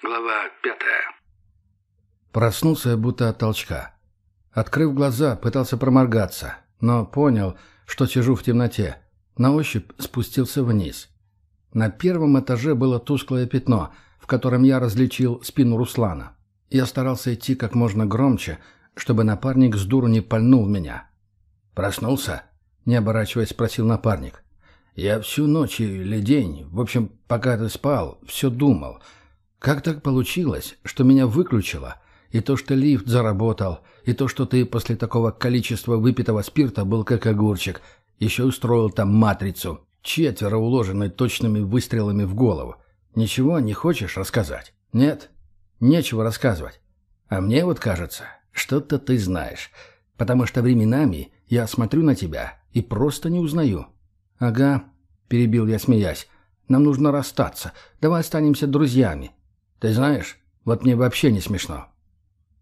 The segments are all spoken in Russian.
Глава пятая. Проснулся я будто от толчка. Открыв глаза, пытался проморгаться, но понял, что сижу в темноте. На ощупь спустился вниз. На первом этаже было тусклое пятно, в котором я различил спину Руслана. Я старался идти как можно громче, чтобы напарник с дуру не пальнул меня. «Проснулся?» — не оборачиваясь, спросил напарник. «Я всю ночь или день, в общем, пока ты спал, все думал. Как так получилось, что меня выключило?» И то, что лифт заработал, и то, что ты после такого количества выпитого спирта был как огурчик, еще устроил там матрицу, четверо уложенной точными выстрелами в голову. Ничего не хочешь рассказать? Нет? Нечего рассказывать. А мне вот кажется, что-то ты знаешь, потому что временами я смотрю на тебя и просто не узнаю. Ага, перебил я, смеясь, нам нужно расстаться, давай останемся друзьями. Ты знаешь, вот мне вообще не смешно.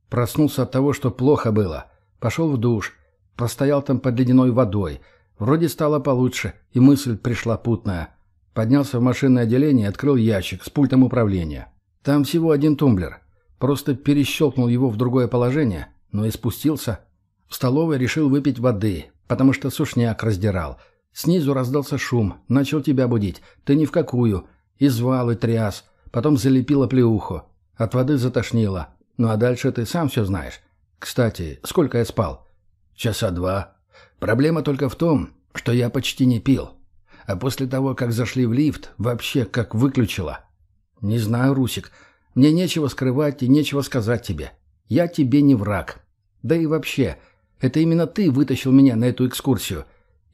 Проснулся от того, что плохо было. Пошел в душ. Простоял там под ледяной водой. Вроде стало получше, и мысль пришла путная. Поднялся в машинное отделение и открыл ящик с пультом управления. Там всего один тумблер. Просто перещелкнул его в другое положение, но и спустился. В столовой решил выпить воды, потому что сушняк раздирал. Снизу раздался шум, начал тебя будить. Ты ни в какую. И звал, и тряс. Потом залепило плеуху. От воды затошнило. Ну а дальше ты сам все знаешь. Кстати, сколько я спал? Часа два. Проблема только в том, что я почти не пил. А после того, как зашли в лифт, вообще как выключила. Не знаю, Русик, мне нечего скрывать и нечего сказать тебе. Я тебе не враг. Да и вообще, это именно ты вытащил меня на эту экскурсию.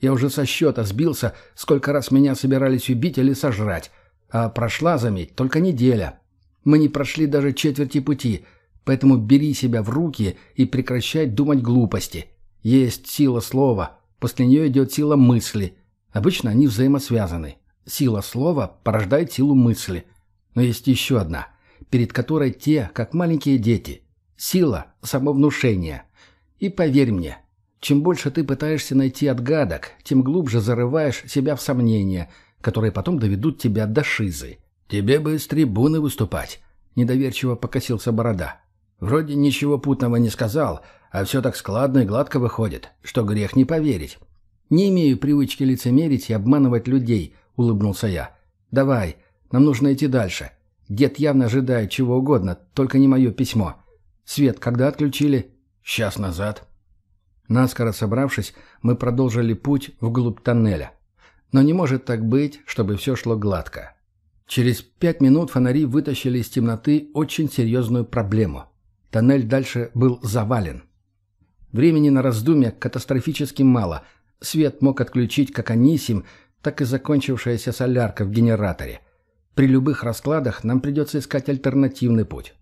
Я уже со счета сбился, сколько раз меня собирались убить или сожрать. А прошла, заметь, только неделя. Мы не прошли даже четверти пути — Поэтому бери себя в руки и прекращай думать глупости. Есть сила слова, после нее идет сила мысли. Обычно они взаимосвязаны. Сила слова порождает силу мысли. Но есть еще одна, перед которой те, как маленькие дети. Сила самовнушения. И поверь мне, чем больше ты пытаешься найти отгадок, тем глубже зарываешь себя в сомнения, которые потом доведут тебя до шизы. Тебе бы с трибуны выступать. Недоверчиво покосился борода. Вроде ничего путного не сказал, а все так складно и гладко выходит, что грех не поверить. «Не имею привычки лицемерить и обманывать людей», — улыбнулся я. «Давай, нам нужно идти дальше. Дед явно ожидает чего угодно, только не мое письмо. Свет когда отключили?» «Час назад». Наскоро собравшись, мы продолжили путь вглубь тоннеля. Но не может так быть, чтобы все шло гладко. Через пять минут фонари вытащили из темноты очень серьезную проблему — Тоннель дальше был завален. Времени на раздумья катастрофически мало. Свет мог отключить как Анисим, так и закончившаяся солярка в генераторе. При любых раскладах нам придется искать альтернативный путь.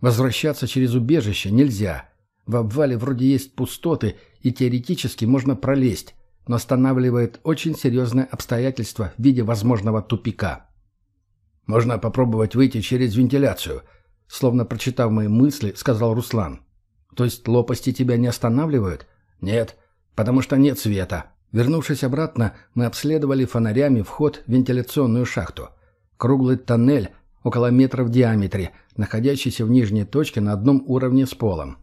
Возвращаться через убежище нельзя. В обвале вроде есть пустоты, и теоретически можно пролезть, но останавливает очень серьезное обстоятельство в виде возможного тупика. Можно попробовать выйти через вентиляцию – Словно прочитав мои мысли, сказал Руслан. «То есть лопасти тебя не останавливают?» «Нет, потому что нет света». Вернувшись обратно, мы обследовали фонарями вход в вентиляционную шахту. Круглый тоннель, около метра в диаметре, находящийся в нижней точке на одном уровне с полом.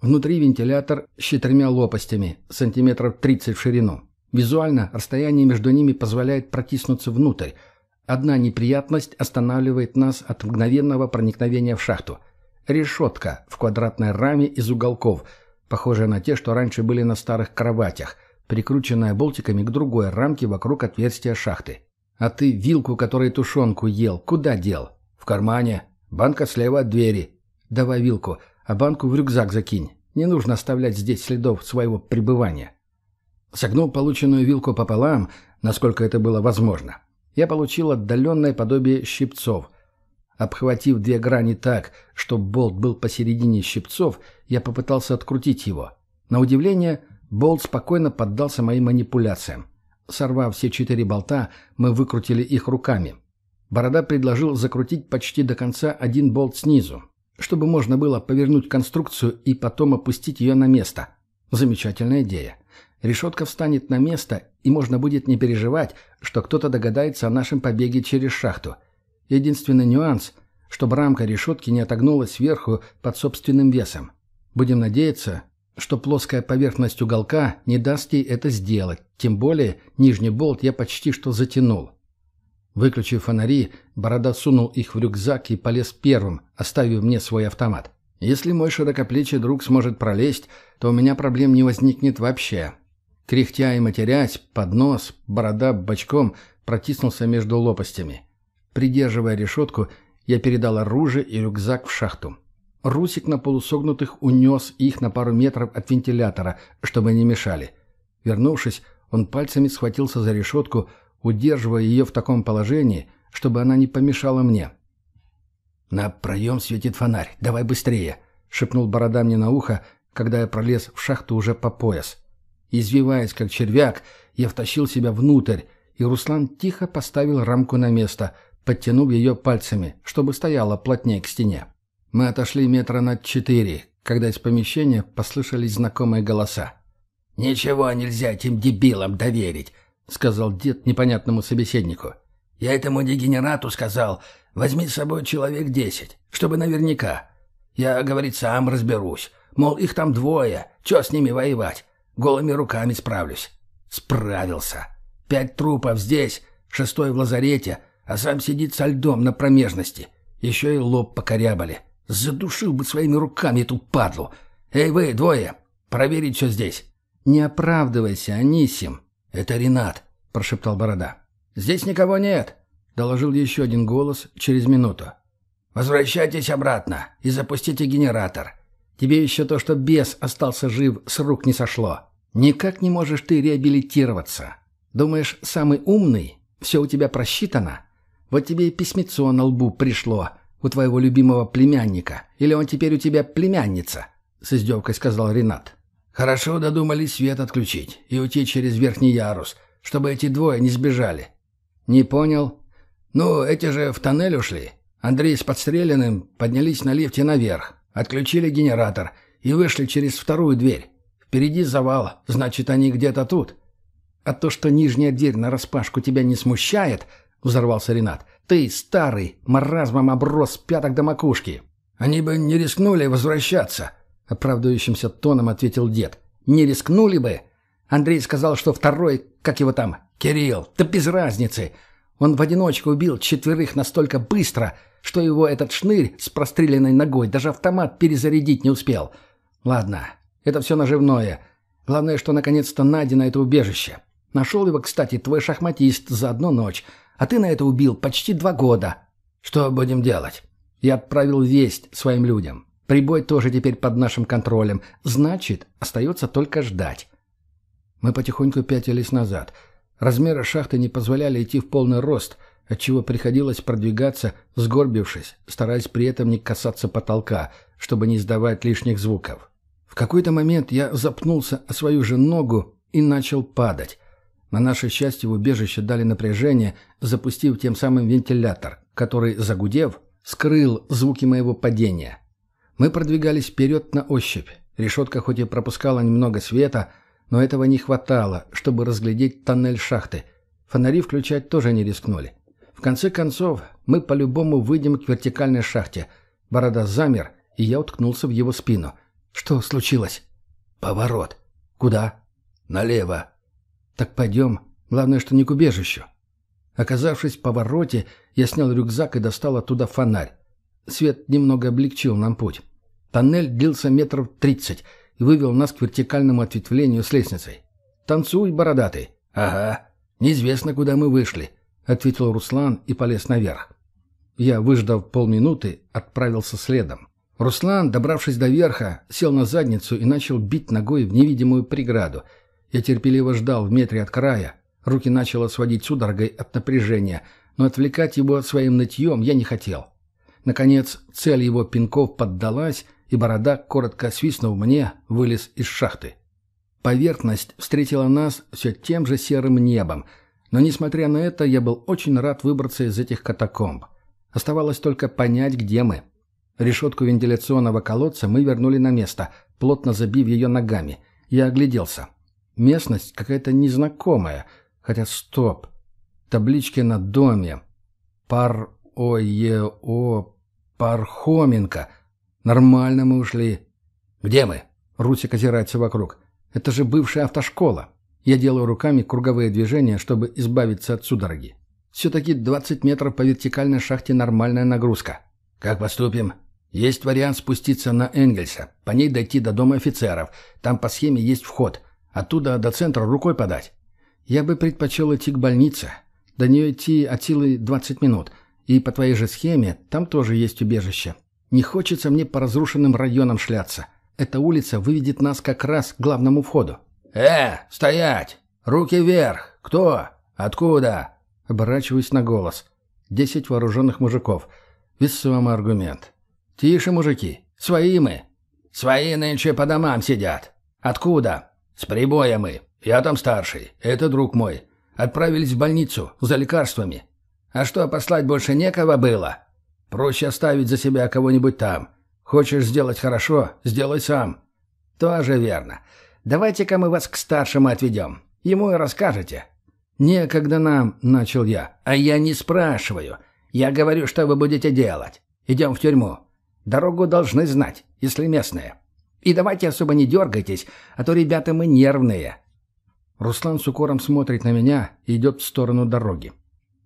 Внутри вентилятор с четырьмя лопастями, сантиметров 30 в ширину. Визуально расстояние между ними позволяет протиснуться внутрь, Одна неприятность останавливает нас от мгновенного проникновения в шахту. Решетка в квадратной раме из уголков, похожая на те, что раньше были на старых кроватях, прикрученная болтиками к другой рамке вокруг отверстия шахты. А ты вилку, которой тушенку ел, куда дел? В кармане. Банка слева от двери. Давай вилку, а банку в рюкзак закинь. Не нужно оставлять здесь следов своего пребывания. Согнул полученную вилку пополам, насколько это было возможно я получил отдаленное подобие щипцов. Обхватив две грани так, чтобы болт был посередине щипцов, я попытался открутить его. На удивление, болт спокойно поддался моим манипуляциям. Сорвав все четыре болта, мы выкрутили их руками. Борода предложил закрутить почти до конца один болт снизу, чтобы можно было повернуть конструкцию и потом опустить ее на место. Замечательная идея. Решетка встанет на место, и можно будет не переживать, что кто-то догадается о нашем побеге через шахту. Единственный нюанс, чтобы рамка решетки не отогнулась сверху под собственным весом. Будем надеяться, что плоская поверхность уголка не даст ей это сделать, тем более нижний болт я почти что затянул. Выключив фонари, Борода сунул их в рюкзак и полез первым, оставив мне свой автомат. Если мой широкоплечий друг сможет пролезть, то у меня проблем не возникнет вообще. Кряхтя и матерясь, под нос, Борода бочком протиснулся между лопастями. Придерживая решетку, я передал оружие и рюкзак в шахту. Русик на полусогнутых унес их на пару метров от вентилятора, чтобы не мешали. Вернувшись, он пальцами схватился за решетку, удерживая ее в таком положении, чтобы она не помешала мне. «На проем светит фонарь. Давай быстрее!» — шепнул Борода мне на ухо, когда я пролез в шахту уже по пояс. Извиваясь, как червяк, я втащил себя внутрь, и Руслан тихо поставил рамку на место, подтянув ее пальцами, чтобы стояла плотнее к стене. Мы отошли метра на четыре, когда из помещения послышались знакомые голоса. «Ничего нельзя этим дебилам доверить», — сказал дед непонятному собеседнику. «Я этому дегенерату сказал, возьми с собой человек десять, чтобы наверняка. Я, говорит, сам разберусь. Мол, их там двое, чё с ними воевать? Голыми руками справлюсь». Справился. Пять трупов здесь, шестой в лазарете, а сам сидит со льдом на промежности. Еще и лоб покорябали. Задушил бы своими руками эту падлу. Эй вы, двое, проверить все здесь. Не оправдывайся, Анисим. Это Ренат, прошептал Борода. Здесь никого нет, доложил еще один голос через минуту. Возвращайтесь обратно и запустите генератор. Тебе еще то, что бес остался жив, с рук не сошло. Никак не можешь ты реабилитироваться. Думаешь, самый умный? Все у тебя просчитано? Вот тебе и письмецо на лбу пришло, у твоего любимого племянника? Или он теперь у тебя племянница?» — с издевкой сказал Ренат. «Хорошо додумались свет отключить и уйти через верхний ярус, чтобы эти двое не сбежали». «Не понял?» «Ну, эти же в тоннель ушли. Андрей с подстреленным поднялись на лифте наверх, отключили генератор и вышли через вторую дверь. Впереди завал, значит, они где-то тут». «А то, что нижняя дверь нараспашку тебя не смущает», — взорвался Ренат, ты, старый, маразмом оброс пяток до макушки. Они бы не рискнули возвращаться, — оправдывающимся тоном ответил дед. Не рискнули бы? Андрей сказал, что второй, как его там, Кирилл, да без разницы. Он в одиночку убил четверых настолько быстро, что его этот шнырь с простреленной ногой даже автомат перезарядить не успел. Ладно, это все наживное. Главное, что наконец-то найдено это убежище. Нашел его, кстати, твой шахматист за одну ночь — а ты на это убил почти два года. Что будем делать? Я отправил весть своим людям. Прибой тоже теперь под нашим контролем. Значит, остается только ждать. Мы потихоньку пятились назад. Размеры шахты не позволяли идти в полный рост, отчего приходилось продвигаться, сгорбившись, стараясь при этом не касаться потолка, чтобы не издавать лишних звуков. В какой-то момент я запнулся о свою же ногу и начал падать. На наше счастье в убежище дали напряжение, запустив тем самым вентилятор, который, загудев, скрыл звуки моего падения. Мы продвигались вперед на ощупь. Решетка хоть и пропускала немного света, но этого не хватало, чтобы разглядеть тоннель шахты. Фонари включать тоже не рискнули. В конце концов, мы по-любому выйдем к вертикальной шахте. Борода замер, и я уткнулся в его спину. «Что случилось?» «Поворот». «Куда?» «Налево», «Так пойдем. Главное, что не к убежищу». Оказавшись в повороте, я снял рюкзак и достал оттуда фонарь. Свет немного облегчил нам путь. Тоннель длился метров тридцать и вывел нас к вертикальному ответвлению с лестницей. «Танцуй, бородатый!» «Ага. Неизвестно, куда мы вышли», — ответил Руслан и полез наверх. Я, выждав полминуты, отправился следом. Руслан, добравшись до верха, сел на задницу и начал бить ногой в невидимую преграду — я терпеливо ждал в метре от края. Руки начало сводить судорогой от напряжения, но отвлекать его своим нытьем я не хотел. Наконец, цель его пинков поддалась, и борода, коротко свистнув мне, вылез из шахты. Поверхность встретила нас все тем же серым небом, но, несмотря на это, я был очень рад выбраться из этих катакомб. Оставалось только понять, где мы. Решетку вентиляционного колодца мы вернули на место, плотно забив ее ногами. Я огляделся. Местность какая-то незнакомая. Хотя стоп. Таблички на доме. Пар-о-е-о... Пархоменко. Нормально мы ушли. Где мы? Русик озирается вокруг. Это же бывшая автошкола. Я делаю руками круговые движения, чтобы избавиться от судороги. Все-таки 20 метров по вертикальной шахте нормальная нагрузка. Как поступим? Есть вариант спуститься на Энгельса, по ней дойти до дома офицеров. Там по схеме есть вход. Оттуда до центра рукой подать. Я бы предпочел идти к больнице. До нее идти от силы 20 минут. И по твоей же схеме там тоже есть убежище. Не хочется мне по разрушенным районам шляться. Эта улица выведет нас как раз к главному входу. «Э, стоять! Руки вверх! Кто? Откуда?» Оборачиваюсь на голос. Десять вооруженных мужиков. Весомый аргумент. «Тише, мужики! Свои мы!» «Свои нынче по домам сидят. Откуда?» «С прибоя мы. Я там старший. Это друг мой. Отправились в больницу за лекарствами. А что, послать больше некого было? Проще оставить за себя кого-нибудь там. Хочешь сделать хорошо – сделай сам». «Тоже верно. Давайте-ка мы вас к старшему отведем. Ему и расскажете. «Некогда нам», — начал я. «А я не спрашиваю. Я говорю, что вы будете делать. Идем в тюрьму. Дорогу должны знать, если местные. И давайте особо не дергайтесь, а то ребята мы нервные». Руслан с укором смотрит на меня и идет в сторону дороги.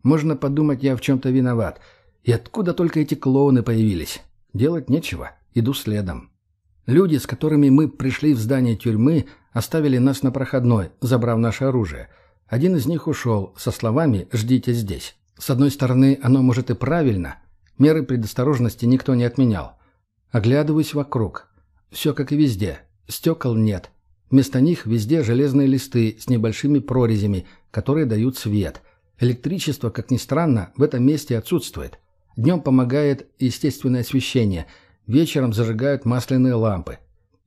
Можно подумать, я в чем-то виноват. И откуда только эти клоуны появились? Делать нечего. Иду следом. Люди, с которыми мы пришли в здание тюрьмы, оставили нас на проходной, забрав наше оружие — один из них ушел со словами «ждите здесь». С одной стороны, оно может и правильно. Меры предосторожности никто не отменял. Оглядываюсь вокруг. Все как и везде. Стекол нет. Вместо них везде железные листы с небольшими прорезями, которые дают свет. Электричество, как ни странно, в этом месте отсутствует. Днем помогает естественное освещение. Вечером зажигают масляные лампы.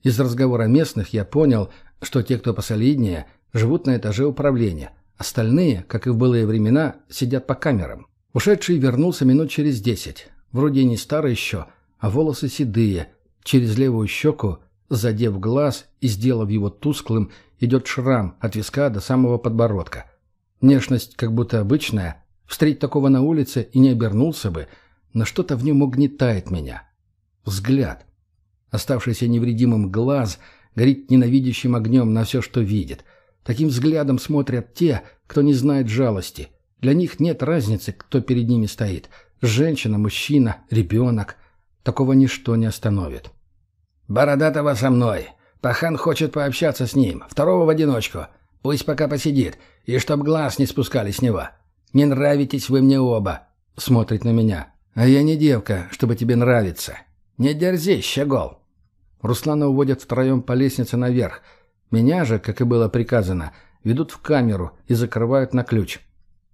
Из разговора местных я понял, что те, кто посолиднее – живут на этаже управления. Остальные, как и в былые времена, сидят по камерам. Ушедший вернулся минут через десять. Вроде не старый еще, а волосы седые. Через левую щеку, задев глаз и сделав его тусклым, идет шрам от виска до самого подбородка. Внешность как будто обычная. Встретить такого на улице и не обернулся бы, но что-то в нем угнетает меня. Взгляд. Оставшийся невредимым глаз горит ненавидящим огнем на все, что видит — Таким взглядом смотрят те, кто не знает жалости. Для них нет разницы, кто перед ними стоит. Женщина, мужчина, ребенок. Такого ничто не остановит. «Бородатого со мной. Пахан хочет пообщаться с ним. Второго в одиночку. Пусть пока посидит. И чтоб глаз не спускали с него. Не нравитесь вы мне оба». Смотрит на меня. «А я не девка, чтобы тебе нравиться». «Не дерзи, щегол». Руслана уводят втроем по лестнице наверх. Меня же, как и было приказано, ведут в камеру и закрывают на ключ.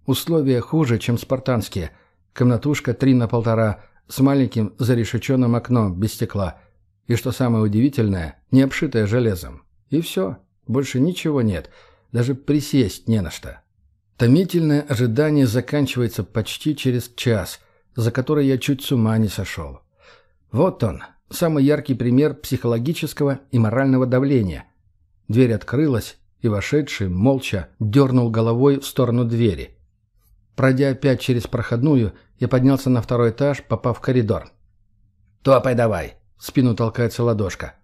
Условия хуже, чем спартанские. Комнатушка три на полтора, с маленьким зарешеченным окном, без стекла. И что самое удивительное, не обшитое железом. И все. Больше ничего нет. Даже присесть не на что. Томительное ожидание заканчивается почти через час, за который я чуть с ума не сошел. Вот он, самый яркий пример психологического и морального давления – Дверь открылась, и вошедший, молча, дернул головой в сторону двери. Пройдя опять через проходную, я поднялся на второй этаж, попав в коридор. «Топай давай!» — спину толкается ладошка.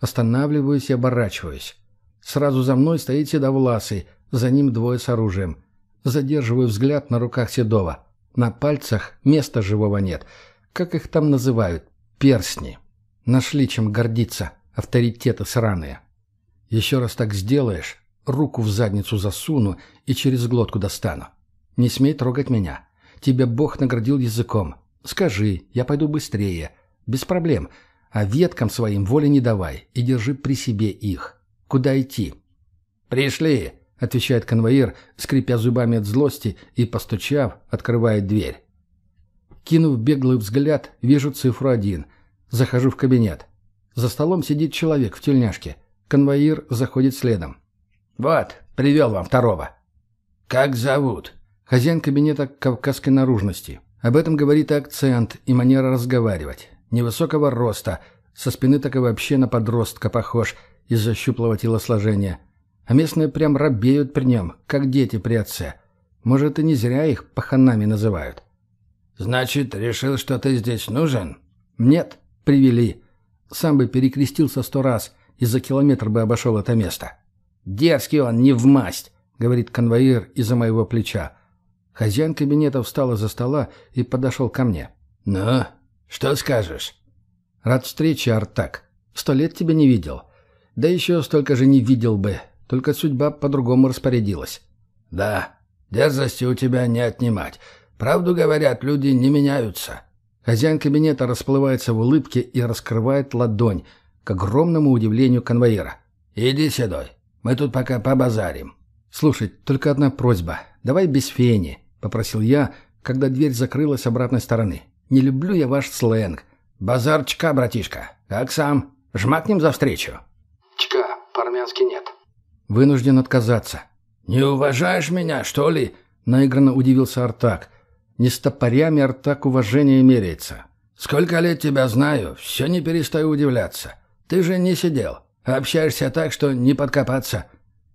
Останавливаюсь и оборачиваюсь. Сразу за мной стоит Седовласый, за ним двое с оружием. Задерживаю взгляд на руках Седова. На пальцах места живого нет. Как их там называют? Перстни. Нашли чем гордиться, авторитеты сраные. Еще раз так сделаешь, руку в задницу засуну и через глотку достану. Не смей трогать меня. Тебя Бог наградил языком. Скажи, я пойду быстрее. Без проблем. А веткам своим воли не давай и держи при себе их. Куда идти? «Пришли», — отвечает конвоир, скрипя зубами от злости и, постучав, открывает дверь. Кинув беглый взгляд, вижу цифру один. Захожу в кабинет. За столом сидит человек в тельняшке — Конвоир заходит следом. «Вот, привел вам второго». «Как зовут?» Хозяин кабинета кавказской наружности. Об этом говорит и акцент, и манера разговаривать. Невысокого роста, со спины так и вообще на подростка похож из-за щуплого телосложения. А местные прям робеют при нем, как дети при отце. Может, и не зря их паханами называют. «Значит, решил, что ты здесь нужен?» Нет, привели. Сам бы перекрестился сто раз и за километр бы обошел это место. Дерзкий он, не в масть, говорит конвоир из-за моего плеча. Хозяин кабинета встал из-за стола и подошел ко мне. «Ну, что скажешь?» «Рад встрече, Артак. Сто лет тебя не видел. Да еще столько же не видел бы, только судьба по-другому распорядилась». «Да, дерзости у тебя не отнимать. Правду говорят, люди не меняются». Хозяин кабинета расплывается в улыбке и раскрывает ладонь, к огромному удивлению конвоира. «Иди, Седой, мы тут пока побазарим». «Слушай, только одна просьба. Давай без фени», — попросил я, когда дверь закрылась с обратной стороны. «Не люблю я ваш сленг. Базарчка, братишка. Как сам? Жмакнем за встречу». «Чка, по-армянски нет». «Вынужден отказаться». «Не уважаешь меня, что ли?» — наигранно удивился Артак. «Не с топорями Артак уважение меряется». «Сколько лет тебя знаю, все не перестаю удивляться. Ты же не сидел. Общаешься так, что не подкопаться».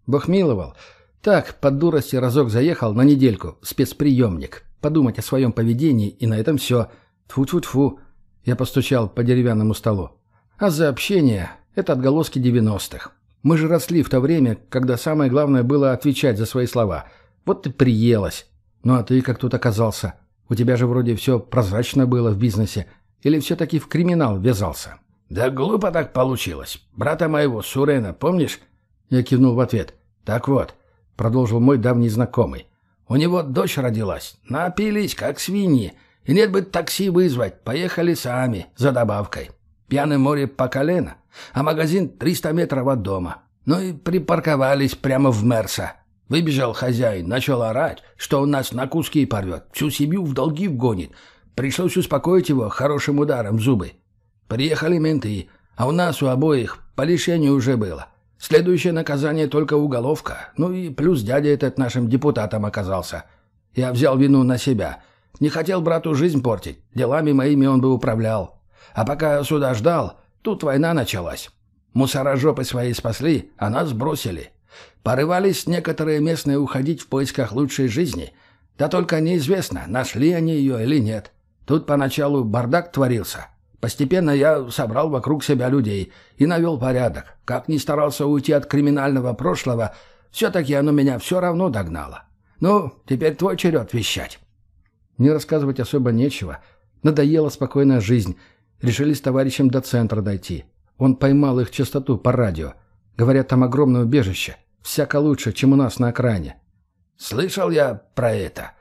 Бог миловал. Так, под дурости разок заехал на недельку спецприемник. Подумать о своем поведении, и на этом все. Тфу-тфу-тфу. Я постучал по деревянному столу. А за общение — это отголоски девяностых. Мы же росли в то время, когда самое главное было отвечать за свои слова. Вот ты приелась. Ну а ты как тут оказался? У тебя же вроде все прозрачно было в бизнесе. Или все-таки в криминал ввязался? Да глупо так получилось. Брата моего, Сурена, помнишь? Я кивнул в ответ. Так вот, продолжил мой давний знакомый. У него дочь родилась. Напились, как свиньи. И нет бы такси вызвать. Поехали сами, за добавкой. Пьяное море по колено а магазин 300 метров от дома. Ну и припарковались прямо в Мерса. Выбежал хозяин, начал орать, что он нас на куски порвет, всю семью в долги вгонит. Пришлось успокоить его хорошим ударом в зубы. Приехали менты, а у нас у обоих по лишению уже было. Следующее наказание только уголовка. Ну и плюс дядя этот нашим депутатом оказался. Я взял вину на себя. Не хотел брату жизнь портить. Делами моими он бы управлял. А пока суда ждал, Тут война началась. Мусорожопы свои спасли, а нас бросили. Порывались некоторые местные уходить в поисках лучшей жизни. Да только неизвестно, нашли они ее или нет. Тут поначалу бардак творился. Постепенно я собрал вокруг себя людей и навел порядок. Как ни старался уйти от криминального прошлого, все-таки оно меня все равно догнало. Ну, теперь твой черед вещать. Мне рассказывать особо нечего. Надоела спокойная жизнь, Решили с товарищем до центра дойти. Он поймал их частоту по радио. Говорят, там огромное убежище. Всяко лучше, чем у нас на окраине. Слышал я про это.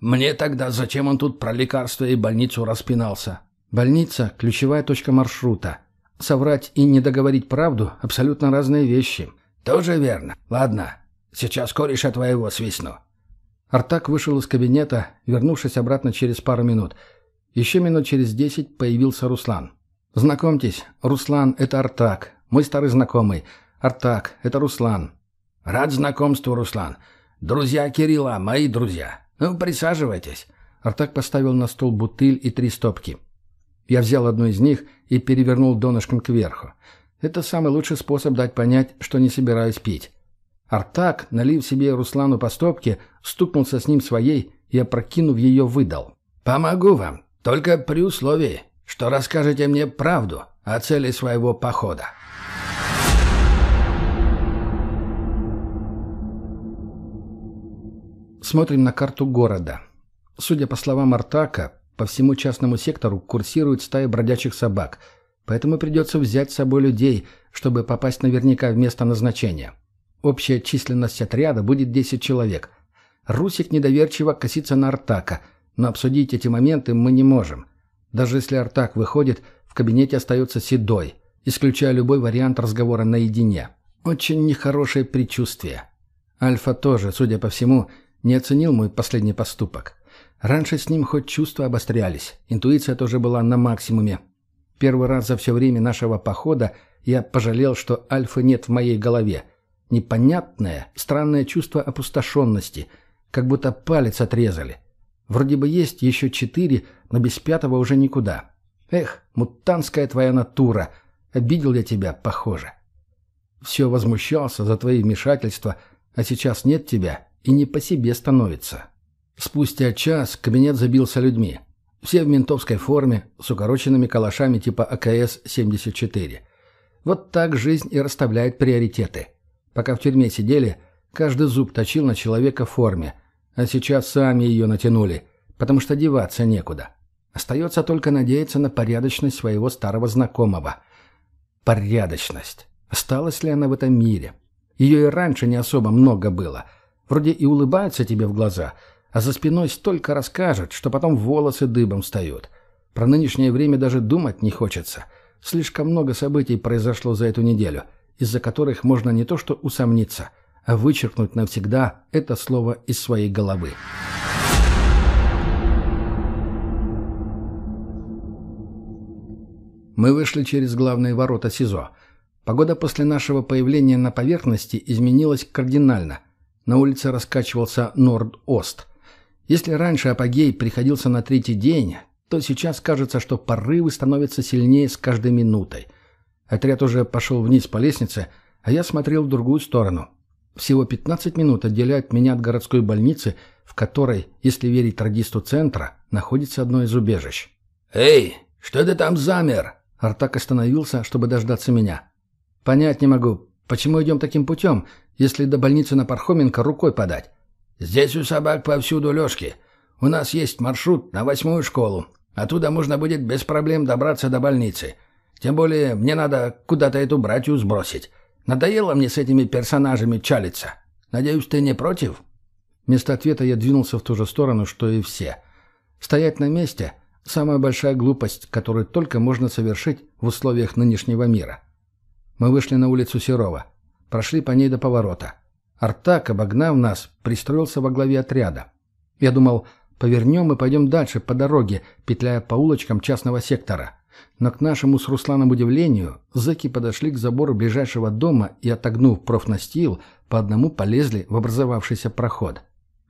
Мне тогда зачем он тут про лекарства и больницу распинался? Больница – ключевая точка маршрута. Соврать и не договорить правду – абсолютно разные вещи. Тоже верно. Ладно, сейчас кореша твоего свистну. Артак вышел из кабинета, вернувшись обратно через пару минут – еще минут через десять появился Руслан. «Знакомьтесь, Руслан — это Артак, мой старый знакомый. Артак — это Руслан». «Рад знакомству, Руслан. Друзья Кирилла, мои друзья. Ну, присаживайтесь». Артак поставил на стол бутыль и три стопки. Я взял одну из них и перевернул донышком кверху. Это самый лучший способ дать понять, что не собираюсь пить. Артак, налив себе Руслану по стопке, стукнулся с ним своей и, опрокинув ее, выдал. «Помогу вам. Только при условии, что расскажете мне правду о цели своего похода. Смотрим на карту города. Судя по словам Артака, по всему частному сектору курсирует стая бродячих собак, поэтому придется взять с собой людей, чтобы попасть наверняка в место назначения. Общая численность отряда будет 10 человек. Русик недоверчиво косится на Артака – но обсудить эти моменты мы не можем. Даже если Артак выходит, в кабинете остается Седой, исключая любой вариант разговора наедине. Очень нехорошее предчувствие. Альфа тоже, судя по всему, не оценил мой последний поступок. Раньше с ним хоть чувства обострялись, интуиция тоже была на максимуме. Первый раз за все время нашего похода я пожалел, что Альфы нет в моей голове. Непонятное, странное чувство опустошенности, как будто палец отрезали. Вроде бы есть еще четыре, но без пятого уже никуда. Эх, мутантская твоя натура. Обидел я тебя, похоже. Все возмущался за твои вмешательства, а сейчас нет тебя и не по себе становится. Спустя час кабинет забился людьми. Все в ментовской форме, с укороченными калашами типа АКС-74. Вот так жизнь и расставляет приоритеты. Пока в тюрьме сидели, каждый зуб точил на человека в форме, а сейчас сами ее натянули, потому что деваться некуда. Остается только надеяться на порядочность своего старого знакомого. Порядочность. Осталась ли она в этом мире? Ее и раньше не особо много было. Вроде и улыбаются тебе в глаза, а за спиной столько расскажет, что потом волосы дыбом встают. Про нынешнее время даже думать не хочется. Слишком много событий произошло за эту неделю, из-за которых можно не то что усомниться, а вычеркнуть навсегда это слово из своей головы. Мы вышли через главные ворота СИЗО. Погода после нашего появления на поверхности изменилась кардинально. На улице раскачивался Норд-Ост. Если раньше апогей приходился на третий день, то сейчас кажется, что порывы становятся сильнее с каждой минутой. Отряд уже пошел вниз по лестнице, а я смотрел в другую сторону. Всего 15 минут отделяют меня от городской больницы, в которой, если верить радисту центра, находится одно из убежищ. «Эй, что ты там замер?» Артак остановился, чтобы дождаться меня. «Понять не могу, почему идем таким путем, если до больницы на Пархоменко рукой подать?» «Здесь у собак повсюду лёжки. У нас есть маршрут на восьмую школу. Оттуда можно будет без проблем добраться до больницы. Тем более мне надо куда-то эту братью сбросить. Надоело мне с этими персонажами чалиться. Надеюсь, ты не против?» Вместо ответа я двинулся в ту же сторону, что и все. Стоять на месте Самая большая глупость, которую только можно совершить в условиях нынешнего мира. Мы вышли на улицу Серова. Прошли по ней до поворота. Артак, обогнав нас, пристроился во главе отряда. Я думал, повернем и пойдем дальше по дороге, петляя по улочкам частного сектора. Но к нашему с Русланом удивлению, зэки подошли к забору ближайшего дома и, отогнув профнастил, по одному полезли в образовавшийся проход.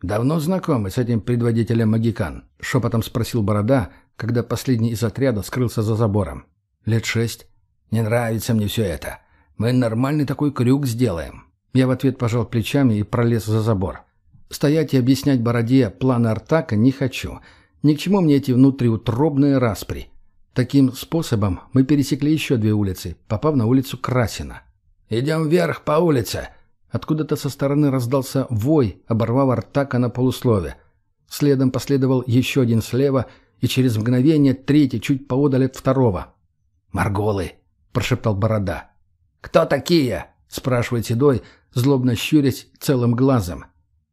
«Давно знакомы с этим предводителем Магикан?» — шепотом спросил Борода, когда последний из отряда скрылся за забором. «Лет шесть. Не нравится мне все это. Мы нормальный такой крюк сделаем». Я в ответ пожал плечами и пролез за забор. Стоять и объяснять Бороде планы Артака не хочу. Ни к чему мне эти внутриутробные распри. Таким способом мы пересекли еще две улицы, попав на улицу Красина. «Идем вверх по улице», Откуда-то со стороны раздался вой, оборвав Артака на полуслове. Следом последовал еще один слева, и через мгновение третий чуть поодаль от второго. «Марголы!» — прошептал Борода. «Кто такие?» — спрашивает Седой, злобно щурясь целым глазом.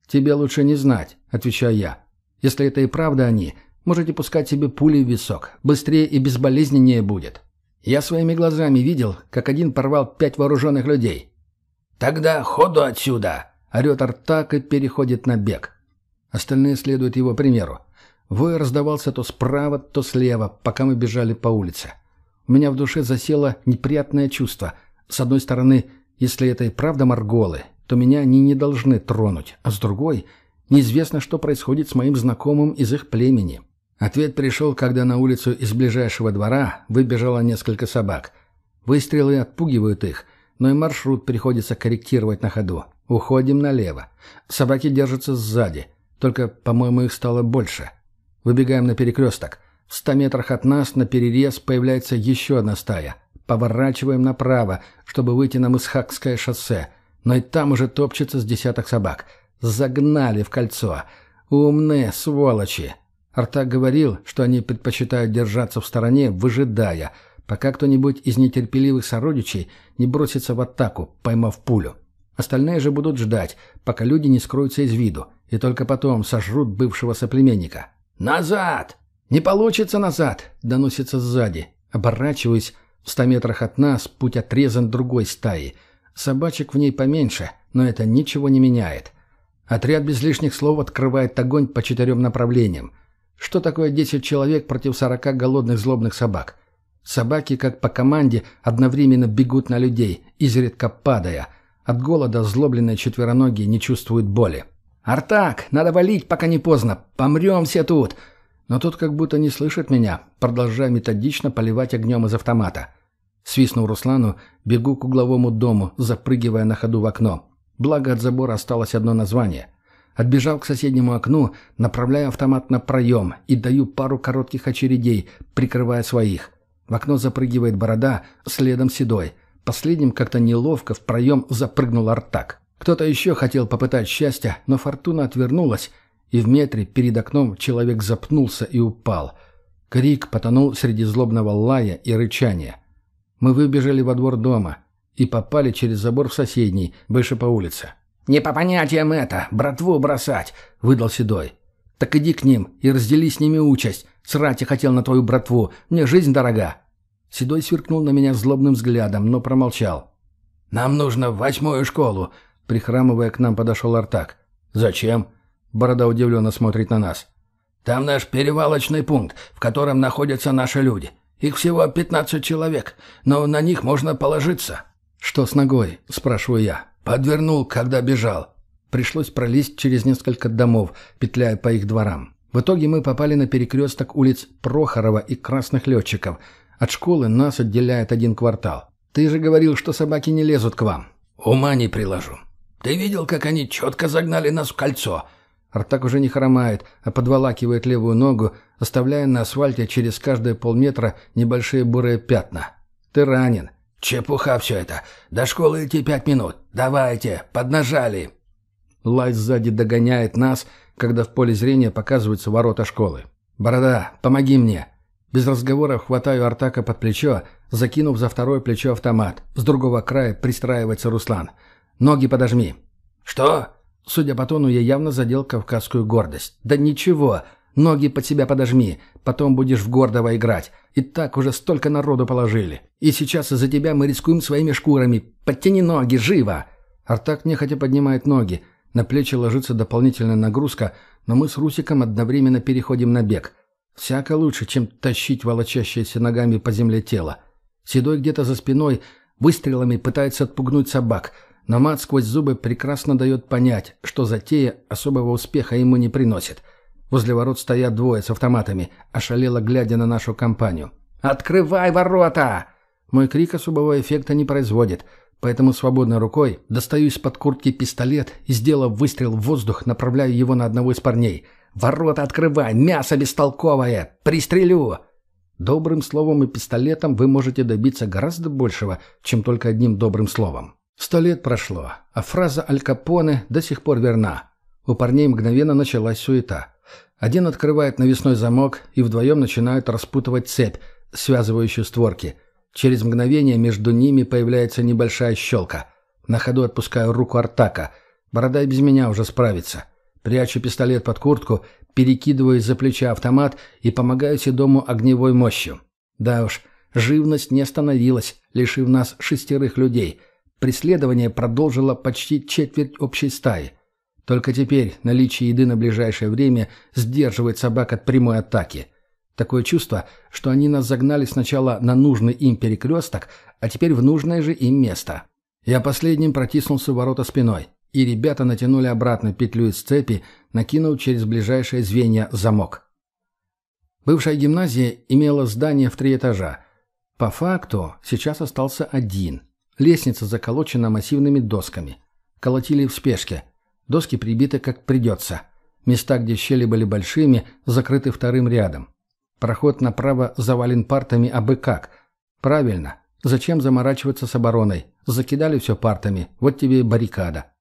«Тебе лучше не знать», — отвечаю я. «Если это и правда они, можете пускать себе пули в висок. Быстрее и безболезненнее будет». Я своими глазами видел, как один порвал пять вооруженных людей. «Тогда ходу отсюда!» — орет Артак и переходит на бег. Остальные следуют его примеру. Вой раздавался то справа, то слева, пока мы бежали по улице. У меня в душе засело неприятное чувство. С одной стороны, если это и правда Марголы, то меня они не должны тронуть, а с другой, неизвестно, что происходит с моим знакомым из их племени. Ответ пришел, когда на улицу из ближайшего двора выбежало несколько собак. Выстрелы отпугивают их — но и маршрут приходится корректировать на ходу. Уходим налево. Собаки держатся сзади, только, по-моему, их стало больше. Выбегаем на перекресток. В ста метрах от нас на перерез появляется еще одна стая. Поворачиваем направо, чтобы выйти на Мысхакское шоссе. Но и там уже топчется с десяток собак. Загнали в кольцо. Умные сволочи. Артак говорил, что они предпочитают держаться в стороне, выжидая – пока кто-нибудь из нетерпеливых сородичей не бросится в атаку, поймав пулю. Остальные же будут ждать, пока люди не скроются из виду, и только потом сожрут бывшего соплеменника. «Назад!» «Не получится назад!» — доносится сзади. Оборачиваясь, в ста метрах от нас путь отрезан другой стаи. Собачек в ней поменьше, но это ничего не меняет. Отряд без лишних слов открывает огонь по четырем направлениям. Что такое десять человек против сорока голодных злобных собак? Собаки, как по команде, одновременно бегут на людей, изредка падая. От голода злобленные четвероногие не чувствуют боли. «Артак, надо валить, пока не поздно. Помрем все тут!» Но тот как будто не слышит меня, продолжая методично поливать огнем из автомата. Свистнув Руслану, бегу к угловому дому, запрыгивая на ходу в окно. Благо от забора осталось одно название. Отбежал к соседнему окну, направляя автомат на проем и даю пару коротких очередей, прикрывая своих. В окно запрыгивает борода, следом седой. Последним как-то неловко в проем запрыгнул Артак. Кто-то еще хотел попытать счастья, но фортуна отвернулась, и в метре перед окном человек запнулся и упал. Крик потонул среди злобного лая и рычания. Мы выбежали во двор дома и попали через забор в соседний, выше по улице. «Не по понятиям это, братву бросать!» — выдал Седой. «Так иди к ним и раздели с ними участь. Срать я хотел на твою братву. Мне жизнь дорога». Седой сверкнул на меня злобным взглядом, но промолчал. «Нам нужно в восьмую школу», — прихрамывая к нам подошел Артак. «Зачем?» — Борода удивленно смотрит на нас. «Там наш перевалочный пункт, в котором находятся наши люди. Их всего пятнадцать человек, но на них можно положиться». «Что с ногой?» — спрашиваю я. Подвернул, когда бежал. Пришлось пролезть через несколько домов, петляя по их дворам. В итоге мы попали на перекресток улиц Прохорова и Красных Летчиков. От школы нас отделяет один квартал. Ты же говорил, что собаки не лезут к вам. Ума не приложу. Ты видел, как они четко загнали нас в кольцо? Артак уже не хромает, а подволакивает левую ногу, оставляя на асфальте через каждые полметра небольшие бурые пятна. Ты ранен. «Чепуха все это. До школы идти пять минут. Давайте, поднажали!» Лай сзади догоняет нас, когда в поле зрения показываются ворота школы. «Борода, помоги мне!» Без разговоров хватаю Артака под плечо, закинув за второе плечо автомат. С другого края пристраивается Руслан. «Ноги подожми». «Что?» Судя по тону, я явно задел кавказскую гордость. «Да ничего. Ноги под себя подожми. Потом будешь в гордого играть. И так уже столько народу положили. И сейчас из-за тебя мы рискуем своими шкурами. Подтяни ноги, живо!» Артак нехотя поднимает ноги. На плечи ложится дополнительная нагрузка, но мы с Русиком одновременно переходим на бег. Всяко лучше, чем тащить волочащееся ногами по земле тело. Седой где-то за спиной выстрелами пытается отпугнуть собак, но мат сквозь зубы прекрасно дает понять, что затея особого успеха ему не приносит. Возле ворот стоят двое с автоматами, ошалело глядя на нашу компанию. «Открывай ворота!» Мой крик особого эффекта не производит, поэтому свободной рукой достаю из-под куртки пистолет и, сделав выстрел в воздух, направляю его на одного из парней. «Ворота открывай! Мясо бестолковое! Пристрелю!» Добрым словом и пистолетом вы можете добиться гораздо большего, чем только одним добрым словом. Сто лет прошло, а фраза «Аль Капоне» до сих пор верна. У парней мгновенно началась суета. Один открывает навесной замок, и вдвоем начинают распутывать цепь, связывающую створки. Через мгновение между ними появляется небольшая щелка. На ходу отпускаю руку Артака. Борода без меня уже справится. Прячу пистолет под куртку, перекидываю из-за плеча автомат и помогаю Седому огневой мощью. Да уж, живность не остановилась, лишив нас шестерых людей. Преследование продолжило почти четверть общей стаи. Только теперь наличие еды на ближайшее время сдерживает собак от прямой атаки. Такое чувство, что они нас загнали сначала на нужный им перекресток, а теперь в нужное же им место. Я последним протиснулся в ворота спиной, и ребята натянули обратно петлю из цепи, накинув через ближайшее звенья замок. Бывшая гимназия имела здание в три этажа. По факту сейчас остался один. Лестница заколочена массивными досками. Колотили в спешке – Доски прибиты как придется. Места, где щели были большими, закрыты вторым рядом. Проход направо завален партами абы как. Правильно. Зачем заморачиваться с обороной? Закидали все партами. Вот тебе и баррикада.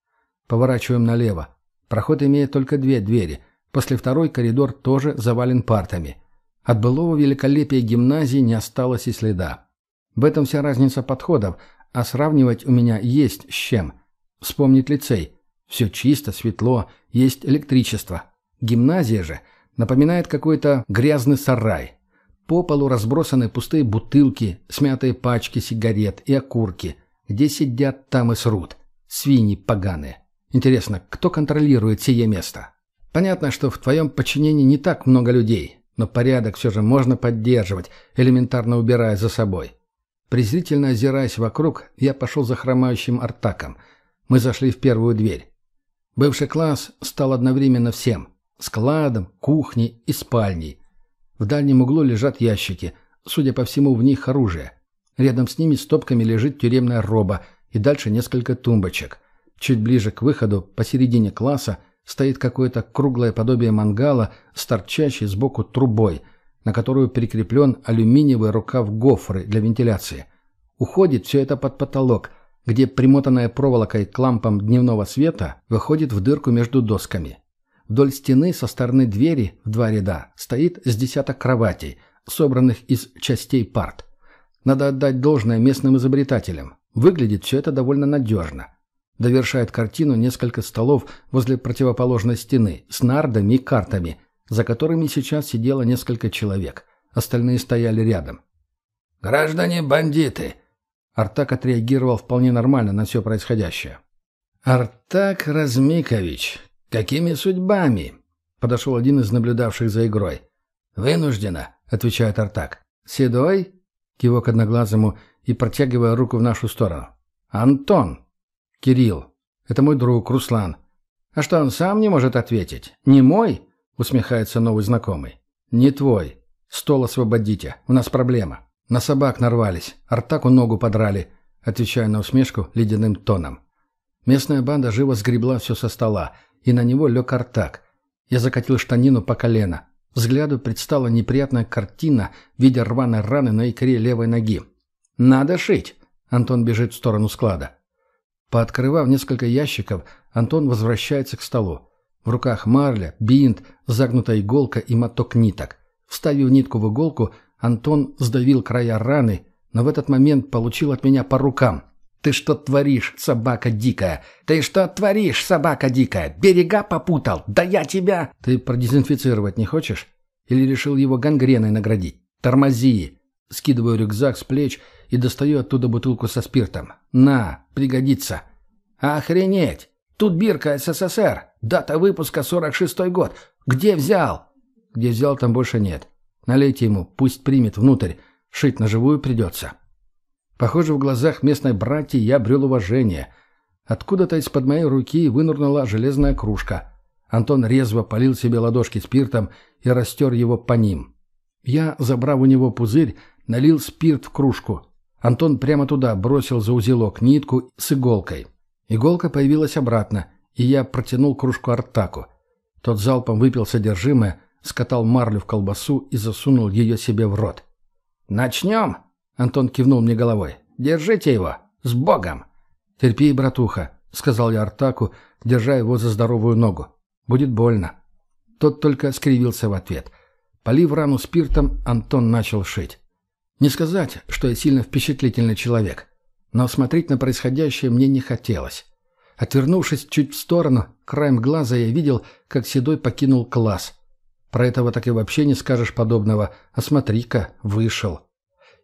Поворачиваем налево. Проход имеет только две двери. После второй коридор тоже завален партами. От былого великолепия гимназии не осталось и следа. В этом вся разница подходов, а сравнивать у меня есть с чем. Вспомнить лицей. Все чисто, светло, есть электричество. Гимназия же напоминает какой-то грязный сарай. По полу разбросаны пустые бутылки, смятые пачки сигарет и окурки. Где сидят, там и срут. Свиньи поганые. Интересно, кто контролирует сие место? Понятно, что в твоем подчинении не так много людей, но порядок все же можно поддерживать, элементарно убирая за собой. Презрительно озираясь вокруг, я пошел за хромающим артаком. Мы зашли в первую дверь. Бывший класс стал одновременно всем – складом, кухней и спальней. В дальнем углу лежат ящики, судя по всему, в них оружие. Рядом с ними стопками лежит тюремная роба и дальше несколько тумбочек. Чуть ближе к выходу, посередине класса, стоит какое-то круглое подобие мангала с торчащей сбоку трубой, на которую прикреплен алюминиевый рукав гофры для вентиляции. Уходит все это под потолок, где примотанная проволокой к лампам дневного света выходит в дырку между досками. Вдоль стены со стороны двери в два ряда стоит с десяток кроватей, собранных из частей парт. Надо отдать должное местным изобретателям. Выглядит все это довольно надежно. Довершает картину несколько столов возле противоположной стены с нардами и картами, за которыми сейчас сидело несколько человек. Остальные стояли рядом. «Граждане бандиты!» Артак отреагировал вполне нормально на все происходящее. «Артак Размикович, какими судьбами?» Подошел один из наблюдавших за игрой. «Вынуждена», — отвечает Артак. «Седой?» — кивок одноглазому и протягивая руку в нашу сторону. «Антон!» «Кирилл. Это мой друг, Руслан». «А что, он сам не может ответить? Не мой?» — усмехается новый знакомый. «Не твой. Стол освободите. У нас проблема. На собак нарвались. Артаку ногу подрали», — отвечаю на усмешку ледяным тоном. Местная банда живо сгребла все со стола, и на него лег Артак. Я закатил штанину по колено. Взгляду предстала неприятная картина в виде рваной раны на икре левой ноги. «Надо шить!» Антон бежит в сторону склада. Пооткрывав несколько ящиков, Антон возвращается к столу. В руках марля, бинт, загнутая иголка и моток ниток. Вставив нитку в иголку, Антон сдавил края раны, но в этот момент получил от меня по рукам. «Ты что творишь, собака дикая? Ты что творишь, собака дикая? Берега попутал? Да я тебя...» «Ты продезинфицировать не хочешь? Или решил его гангреной наградить? Тормози!» Скидываю рюкзак с плеч и достаю оттуда бутылку со спиртом. «На, пригодится». «Охренеть! Тут бирка СССР. Дата выпуска 46-й год. Где взял?» «Где взял, там больше нет. Налейте ему, пусть примет внутрь. Шить на живую придется». Похоже, в глазах местной братьи я обрел уважение. Откуда-то из-под моей руки вынырнула железная кружка. Антон резво полил себе ладошки спиртом и растер его по ним. Я, забрав у него пузырь, налил спирт в кружку. Антон прямо туда бросил за узелок нитку с иголкой. Иголка появилась обратно, и я протянул кружку Артаку. Тот залпом выпил содержимое, скатал марлю в колбасу и засунул ее себе в рот. «Начнем?» — Антон кивнул мне головой. «Держите его! С Богом!» «Терпи, братуха», — сказал я Артаку, держа его за здоровую ногу. «Будет больно». Тот только скривился в ответ. Полив рану спиртом, Антон начал шить. Не сказать, что я сильно впечатлительный человек, но смотреть на происходящее мне не хотелось. Отвернувшись чуть в сторону, краем глаза я видел, как Седой покинул класс. Про этого так и вообще не скажешь подобного, а смотри-ка, вышел.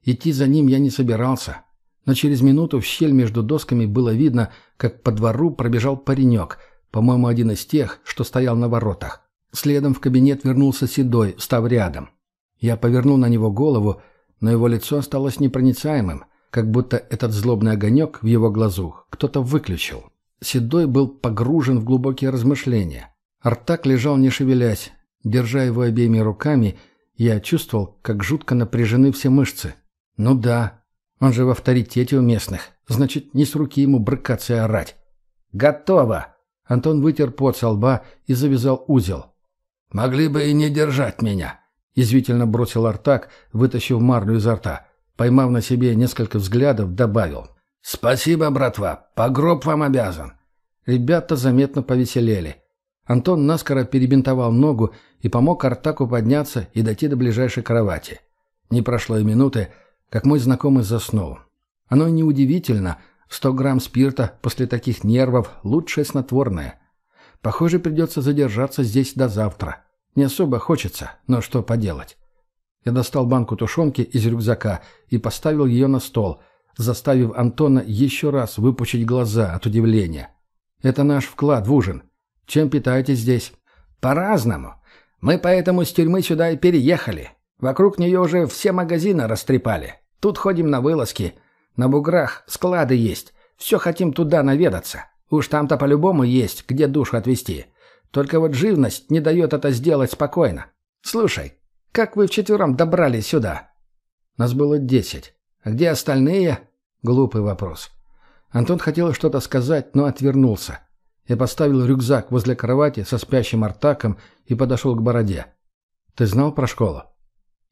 Идти за ним я не собирался, но через минуту в щель между досками было видно, как по двору пробежал паренек, по-моему, один из тех, что стоял на воротах. Следом в кабинет вернулся Седой, став рядом. Я повернул на него голову но его лицо осталось непроницаемым, как будто этот злобный огонек в его глазу кто-то выключил. Седой был погружен в глубокие размышления. Артак лежал не шевелясь. Держа его обеими руками, я чувствовал, как жутко напряжены все мышцы. Ну да, он же в авторитете у местных. Значит, не с руки ему брыкаться и орать. «Готово!» Антон вытер пот со лба и завязал узел. «Могли бы и не держать меня», — язвительно бросил Артак, вытащив марлю изо рта. Поймав на себе несколько взглядов, добавил. «Спасибо, братва, по гроб вам обязан». Ребята заметно повеселели. Антон наскоро перебинтовал ногу и помог Артаку подняться и дойти до ближайшей кровати. Не прошло и минуты, как мой знакомый заснул. Оно неудивительно, сто грамм спирта после таких нервов – лучшее снотворное. Похоже, придется задержаться здесь до завтра. Не особо хочется, но что поделать. Я достал банку тушенки из рюкзака и поставил ее на стол, заставив Антона еще раз выпучить глаза от удивления. «Это наш вклад в ужин. Чем питаетесь здесь?» «По-разному. Мы поэтому с тюрьмы сюда и переехали. Вокруг нее уже все магазины растрепали. Тут ходим на вылазки. На буграх склады есть. Все хотим туда наведаться. Уж там-то по-любому есть, где душу отвезти. Только вот живность не дает это сделать спокойно. Слушай, как вы вчетвером добрались сюда?» «Нас было десять. А где остальные?» Глупый вопрос. Антон хотел что-то сказать, но отвернулся. Я поставил рюкзак возле кровати со спящим Артаком и подошел к бороде. «Ты знал про школу?»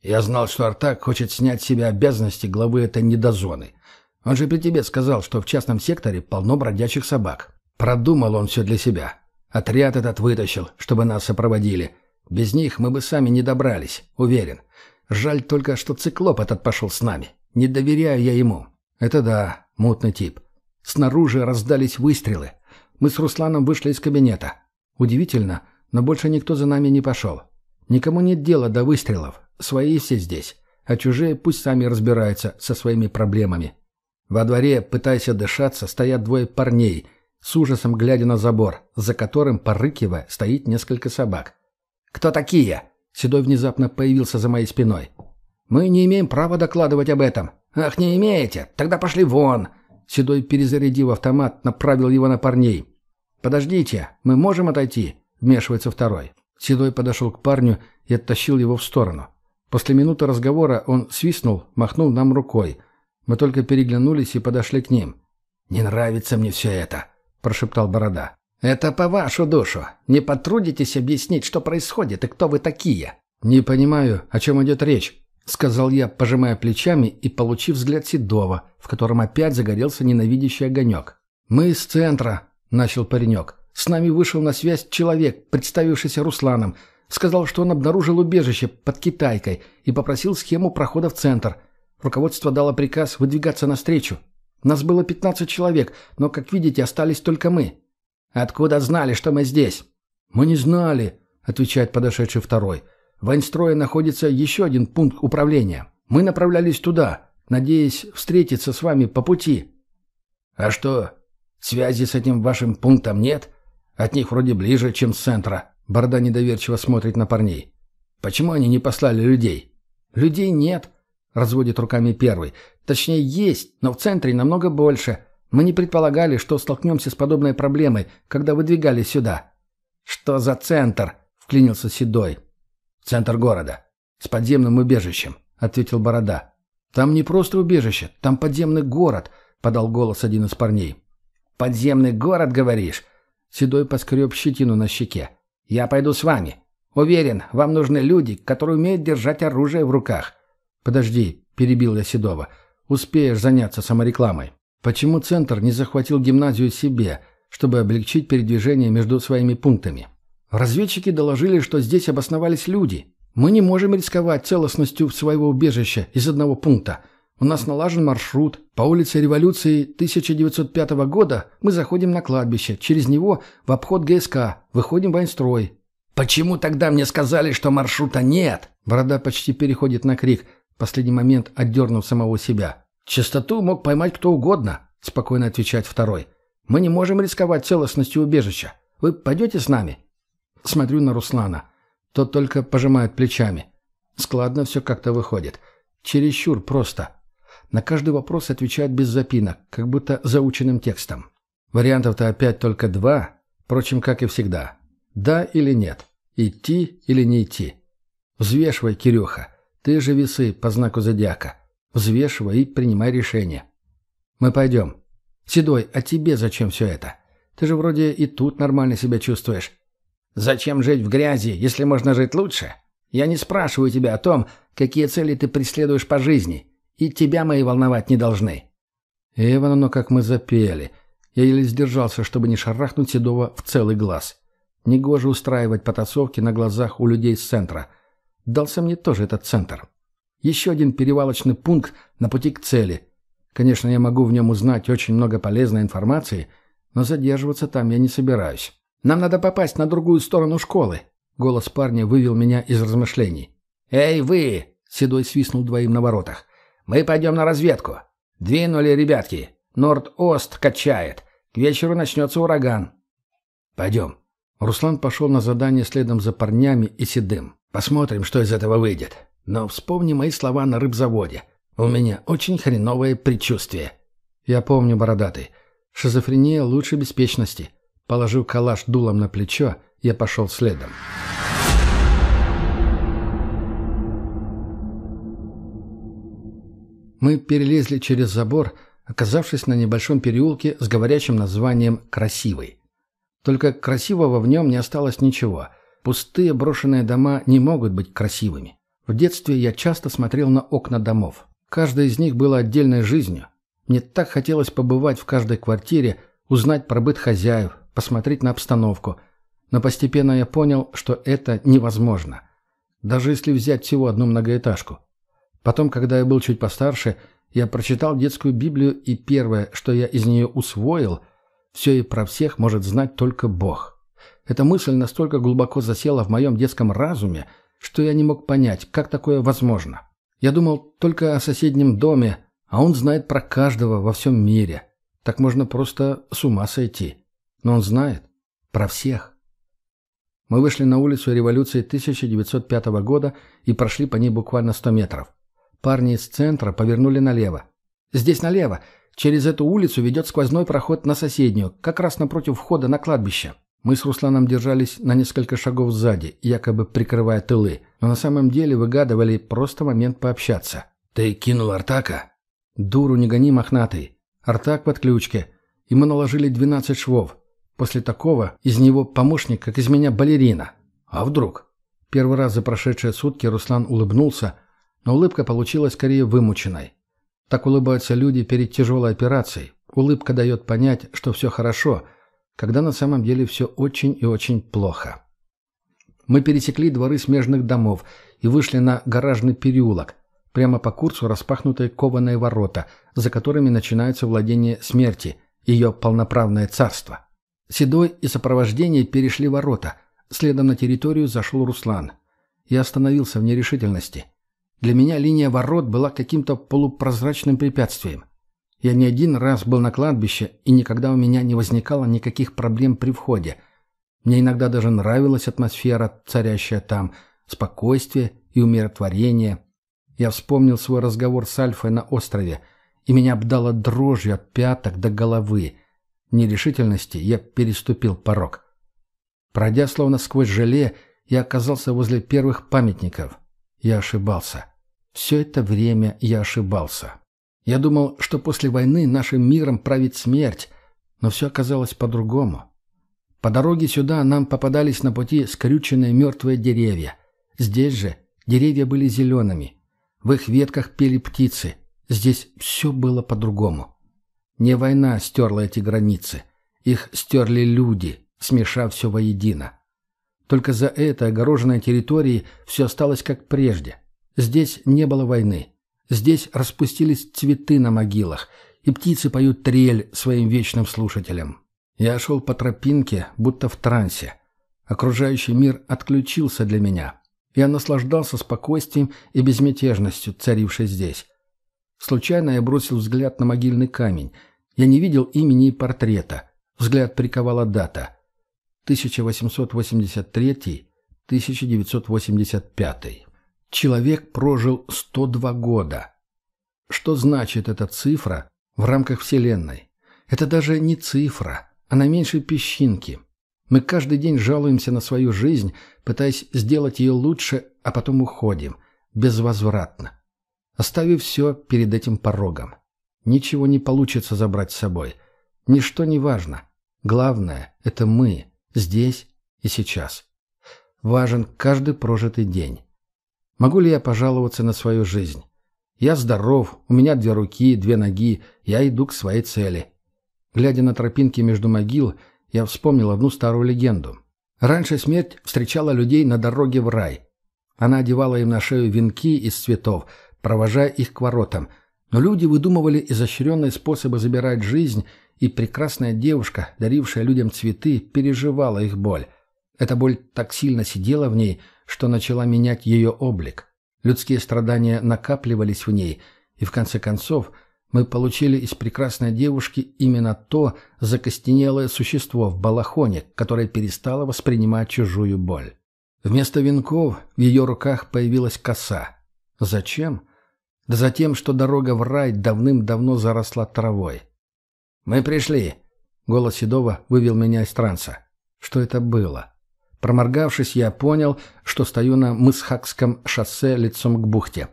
«Я знал, что Артак хочет снять с себя обязанности главы этой недозоны. Он же при тебе сказал, что в частном секторе полно бродячих собак. Продумал он все для себя. Отряд этот вытащил, чтобы нас сопроводили. Без них мы бы сами не добрались, уверен. Жаль только, что циклоп этот пошел с нами. Не доверяю я ему. Это да, мутный тип. Снаружи раздались выстрелы. Мы с Русланом вышли из кабинета. Удивительно, но больше никто за нами не пошел. Никому нет дела до выстрелов. Свои все здесь. А чужие пусть сами разбираются со своими проблемами. Во дворе, пытаясь отдышаться, стоят двое парней, с ужасом глядя на забор, за которым, порыкивая, стоит несколько собак. «Кто такие?» Седой внезапно появился за моей спиной. «Мы не имеем права докладывать об этом». «Ах, не имеете? Тогда пошли вон!» Седой, перезарядив автомат, направил его на парней. «Подождите, мы можем отойти?» — вмешивается второй. Седой подошел к парню и оттащил его в сторону. После минуты разговора он свистнул, махнул нам рукой. Мы только переглянулись и подошли к ним. «Не нравится мне все это», — прошептал Борода. «Это по вашу душу. Не потрудитесь объяснить, что происходит и кто вы такие?» «Не понимаю, о чем идет речь», — сказал я, пожимая плечами и получив взгляд Седова, в котором опять загорелся ненавидящий огонек. «Мы из центра», — начал паренек. «С нами вышел на связь человек, представившийся Русланом. Сказал, что он обнаружил убежище под Китайкой и попросил схему прохода в центр. Руководство дало приказ выдвигаться навстречу. Нас было 15 человек, но, как видите, остались только мы. «Откуда знали, что мы здесь?» «Мы не знали», — отвечает подошедший второй. «В воинстрое находится еще один пункт управления. Мы направлялись туда, надеясь встретиться с вами по пути». «А что, связи с этим вашим пунктом нет? От них вроде ближе, чем с центра». Борода недоверчиво смотрит на парней. «Почему они не послали людей?» «Людей нет», — разводит руками первый. «Точнее, есть, но в центре намного больше. Мы не предполагали, что столкнемся с подобной проблемой, когда выдвигались сюда». «Что за центр?» — вклинился Седой. «Центр города. С подземным убежищем», — ответил Борода. «Там не просто убежище, там подземный город», — подал голос один из парней. «Подземный город, говоришь?» Седой поскреб щетину на щеке. «Я пойду с вами. Уверен, вам нужны люди, которые умеют держать оружие в руках». «Подожди», — перебил я Седова. «Успеешь заняться саморекламой». Почему Центр не захватил гимназию себе, чтобы облегчить передвижение между своими пунктами? Разведчики доложили, что здесь обосновались люди. Мы не можем рисковать целостностью своего убежища из одного пункта. У нас налажен маршрут. По улице Революции 1905 года мы заходим на кладбище. Через него в обход ГСК. Выходим в воинстрой. «Почему тогда мне сказали, что маршрута нет?» Борода почти переходит на крик, последний момент отдернув самого себя. «Частоту мог поймать кто угодно», — спокойно отвечает второй. «Мы не можем рисковать целостностью убежища. Вы пойдете с нами?» Смотрю на Руслана. Тот только пожимает плечами. Складно все как-то выходит. Чересчур просто. На каждый вопрос отвечает без запинок, как будто заученным текстом. Вариантов-то опять только два, впрочем, как и всегда. Да или нет. Идти или не идти. Взвешивай, Кирюха. Ты же весы по знаку зодиака. Взвешивай и принимай решение. Мы пойдем. Седой, а тебе зачем все это? Ты же вроде и тут нормально себя чувствуешь. Зачем жить в грязи, если можно жить лучше? Я не спрашиваю тебя о том, какие цели ты преследуешь по жизни. И тебя мои волновать не должны. Эван, оно как мы запели. Я еле сдержался, чтобы не шарахнуть Седова в целый глаз. Негоже устраивать потасовки на глазах у людей с центра. Дался мне тоже этот центр. Еще один перевалочный пункт на пути к цели. Конечно, я могу в нем узнать очень много полезной информации, но задерживаться там я не собираюсь. Нам надо попасть на другую сторону школы. Голос парня вывел меня из размышлений. «Эй, вы!» — Седой свистнул двоим на воротах. «Мы пойдем на разведку. Двинули, ребятки. Норд-Ост качает. К вечеру начнется ураган». «Пойдем». Руслан пошел на задание следом за парнями и Седым. «Посмотрим, что из этого выйдет. Но вспомни мои слова на рыбзаводе. У меня очень хреновое предчувствие. Я помню, бородатый. Шизофрения лучше беспечности. Положив калаш дулом на плечо, я пошел следом. Мы перелезли через забор, оказавшись на небольшом переулке с говорящим названием «Красивый». Только красивого в нем не осталось ничего. Пустые брошенные дома не могут быть красивыми. В детстве я часто смотрел на окна домов. Каждая из них была отдельной жизнью. Мне так хотелось побывать в каждой квартире, узнать про быт хозяев, посмотреть на обстановку. Но постепенно я понял, что это невозможно. Даже если взять всего одну многоэтажку. Потом, когда я был чуть постарше, я прочитал детскую Библию, и первое, что я из нее усвоил, все и про всех может знать только Бог. Эта мысль настолько глубоко засела в моем детском разуме, что я не мог понять, как такое возможно. Я думал только о соседнем доме, а он знает про каждого во всем мире. Так можно просто с ума сойти. Но он знает про всех. Мы вышли на улицу революции 1905 года и прошли по ней буквально 100 метров. Парни из центра повернули налево. «Здесь налево. Через эту улицу ведет сквозной проход на соседнюю, как раз напротив входа на кладбище». Мы с Русланом держались на несколько шагов сзади, якобы прикрывая тылы, но на самом деле выгадывали просто момент пообщаться. «Ты кинул Артака?» «Дуру не гони, мохнатый. Артак под ключке. Ему наложили 12 швов. После такого из него помощник, как из меня балерина. А вдруг?» Первый раз за прошедшие сутки Руслан улыбнулся, но улыбка получилась скорее вымученной. Так улыбаются люди перед тяжелой операцией. Улыбка дает понять, что все хорошо, когда на самом деле все очень и очень плохо. Мы пересекли дворы смежных домов и вышли на гаражный переулок, прямо по курсу распахнутые кованые ворота, за которыми начинается владение смерти, ее полноправное царство. Седой и сопровождение перешли ворота. Следом на территорию зашел Руслан. Я остановился в нерешительности. Для меня линия ворот была каким-то полупрозрачным препятствием. Я не один раз был на кладбище, и никогда у меня не возникало никаких проблем при входе. Мне иногда даже нравилась атмосфера, царящая там, спокойствие и умиротворение. Я вспомнил свой разговор с Альфой на острове, и меня обдало дрожью от пяток до головы. В нерешительности я переступил порог. Пройдя словно сквозь желе, я оказался возле первых памятников. Я ошибался. Все это время я ошибался. Я думал, что после войны нашим миром правит смерть, но все оказалось по-другому. По дороге сюда нам попадались на пути скрюченные мертвые деревья. Здесь же деревья были зелеными. В их ветках пели птицы. Здесь все было по-другому. Не война стерла эти границы. Их стерли люди, смешав все воедино. Только за этой огороженной территорией все осталось как прежде. Здесь не было войны. Здесь распустились цветы на могилах, и птицы поют трель своим вечным слушателям. Я шел по тропинке, будто в трансе. Окружающий мир отключился для меня. Я наслаждался спокойствием и безмятежностью, царившей здесь. Случайно я бросил взгляд на могильный камень. Я не видел имени и портрета. Взгляд приковала дата. 1883-1985. Человек прожил 102 года. Что значит эта цифра в рамках Вселенной? Это даже не цифра, она меньше песчинки. Мы каждый день жалуемся на свою жизнь, пытаясь сделать ее лучше, а потом уходим, безвозвратно. Оставив все перед этим порогом. Ничего не получится забрать с собой. Ничто не важно. Главное — это мы, здесь и сейчас. Важен каждый прожитый день. Могу ли я пожаловаться на свою жизнь? Я здоров, у меня две руки, две ноги, я иду к своей цели. Глядя на тропинки между могил, я вспомнил одну старую легенду. Раньше смерть встречала людей на дороге в рай. Она одевала им на шею венки из цветов, провожая их к воротам. Но люди выдумывали изощренные способы забирать жизнь, и прекрасная девушка, дарившая людям цветы, переживала их боль. Эта боль так сильно сидела в ней, что начала менять ее облик. Людские страдания накапливались в ней, и в конце концов мы получили из прекрасной девушки именно то закостенелое существо в балахоне, которое перестало воспринимать чужую боль. Вместо венков в ее руках появилась коса. Зачем? Да за тем, что дорога в рай давным-давно заросла травой. «Мы пришли!» — голос Седова вывел меня из транса. Что это было? Проморгавшись, я понял, что стою на Мысхакском шоссе лицом к бухте.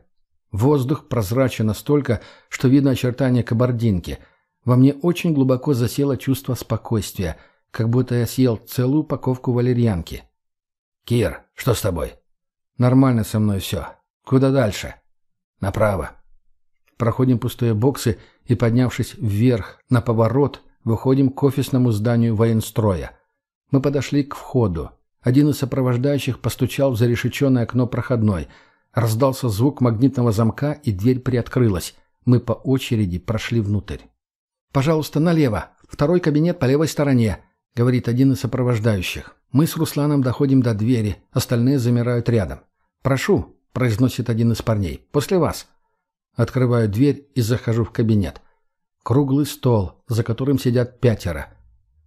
Воздух прозрачен настолько, что видно очертания кабардинки. Во мне очень глубоко засело чувство спокойствия, как будто я съел целую упаковку валерьянки. «Кир, что с тобой?» «Нормально со мной все. Куда дальше?» «Направо». Проходим пустые боксы и, поднявшись вверх на поворот, выходим к офисному зданию военстроя. Мы подошли к входу. Один из сопровождающих постучал в зарешеченное окно проходной. Раздался звук магнитного замка, и дверь приоткрылась. Мы по очереди прошли внутрь. «Пожалуйста, налево. Второй кабинет по левой стороне», — говорит один из сопровождающих. Мы с Русланом доходим до двери, остальные замирают рядом. «Прошу», — произносит один из парней, — «после вас». Открываю дверь и захожу в кабинет. Круглый стол, за которым сидят пятеро.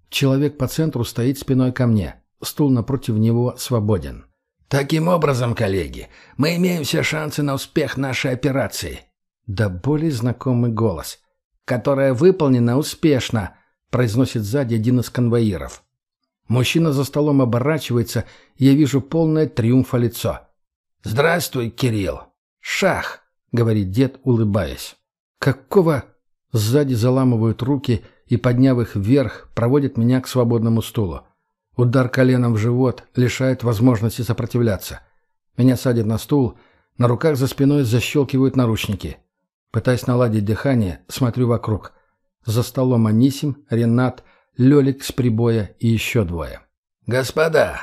Человек по центру стоит спиной ко мне. Стул напротив него свободен. «Таким образом, коллеги, мы имеем все шансы на успех нашей операции». Да более знакомый голос. «Которая выполнена успешно», — произносит сзади один из конвоиров. Мужчина за столом оборачивается, я вижу полное триумфа лицо. «Здравствуй, Кирилл!» «Шах!» — говорит дед, улыбаясь. «Какого?» Сзади заламывают руки и, подняв их вверх, проводят меня к свободному стулу. Удар коленом в живот лишает возможности сопротивляться. Меня садят на стул, на руках за спиной защелкивают наручники. Пытаясь наладить дыхание, смотрю вокруг. За столом Анисим, Ренат, Лелик с прибоя и еще двое. «Господа,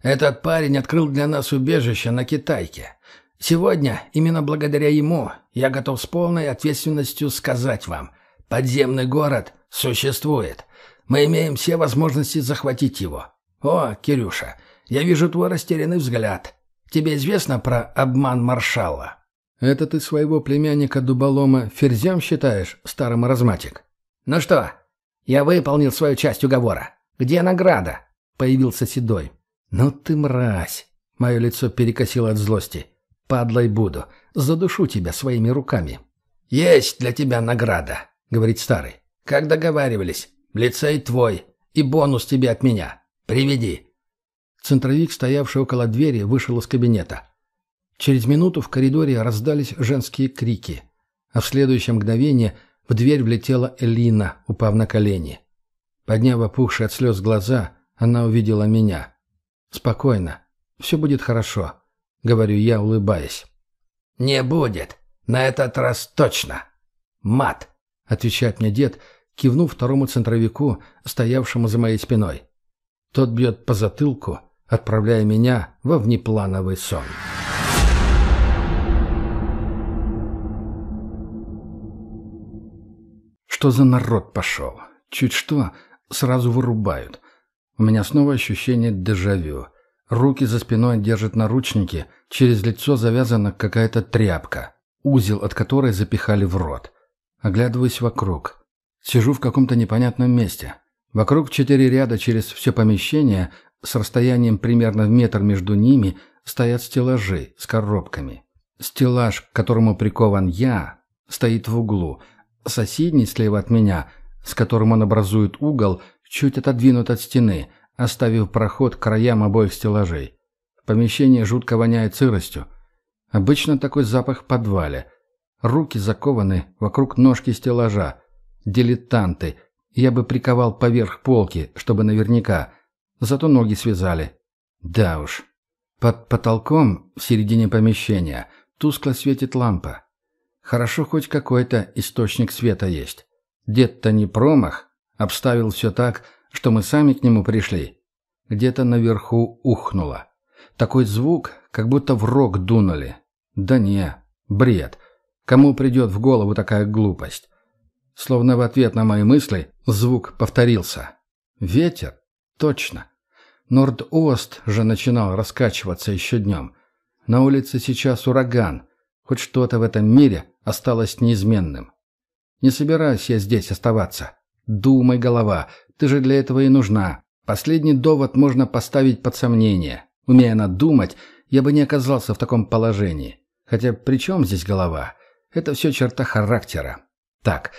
этот парень открыл для нас убежище на Китайке. Сегодня, именно благодаря ему, я готов с полной ответственностью сказать вам, подземный город существует. Мы имеем все возможности захватить его. «О, Кирюша, я вижу твой растерянный взгляд. Тебе известно про обман маршала?» «Это ты своего племянника Дуболома ферзем считаешь, старый маразматик?» «Ну что, я выполнил свою часть уговора. Где награда?» Появился Седой. «Ну ты мразь!» Мое лицо перекосило от злости. «Падлой буду. Задушу тебя своими руками». «Есть для тебя награда», — говорит старый. «Как договаривались. Лицей твой. И бонус тебе от меня. «Приведи». Центровик, стоявший около двери, вышел из кабинета. Через минуту в коридоре раздались женские крики, а в следующее мгновение в дверь влетела Элина, упав на колени. Подняв опухшие от слез глаза, она увидела меня. «Спокойно. Все будет хорошо», — говорю я, улыбаясь. «Не будет. На этот раз точно. Мат», — отвечает мне дед, кивнув второму центровику, стоявшему за моей спиной. Тот бьет по затылку, отправляя меня во внеплановый сон. Что за народ пошел? Чуть что, сразу вырубают. У меня снова ощущение дежавю. Руки за спиной держат наручники, через лицо завязана какая-то тряпка, узел от которой запихали в рот. Оглядываюсь вокруг. Сижу в каком-то непонятном месте. Вокруг четыре ряда через все помещение, с расстоянием примерно в метр между ними, стоят стеллажи с коробками. Стеллаж, к которому прикован я, стоит в углу. Соседний слева от меня, с которым он образует угол, чуть отодвинут от стены, оставив проход к краям обоих стеллажей. Помещение жутко воняет сыростью. Обычно такой запах в подвале. Руки закованы вокруг ножки стеллажа. Дилетанты – я бы приковал поверх полки, чтобы наверняка. Зато ноги связали. Да уж. Под потолком, в середине помещения, тускло светит лампа. Хорошо хоть какой-то источник света есть. Дед-то не промах. Обставил все так, что мы сами к нему пришли. Где-то наверху ухнуло. Такой звук, как будто в рог дунули. Да не, бред. Кому придет в голову такая глупость? Словно в ответ на мои мысли звук повторился. Ветер? Точно. Норд-Ост же начинал раскачиваться еще днем. На улице сейчас ураган. Хоть что-то в этом мире осталось неизменным. Не собираюсь я здесь оставаться. Думай, голова, ты же для этого и нужна. Последний довод можно поставить под сомнение. Умея надумать, я бы не оказался в таком положении. Хотя при чем здесь голова? Это все черта характера. Так,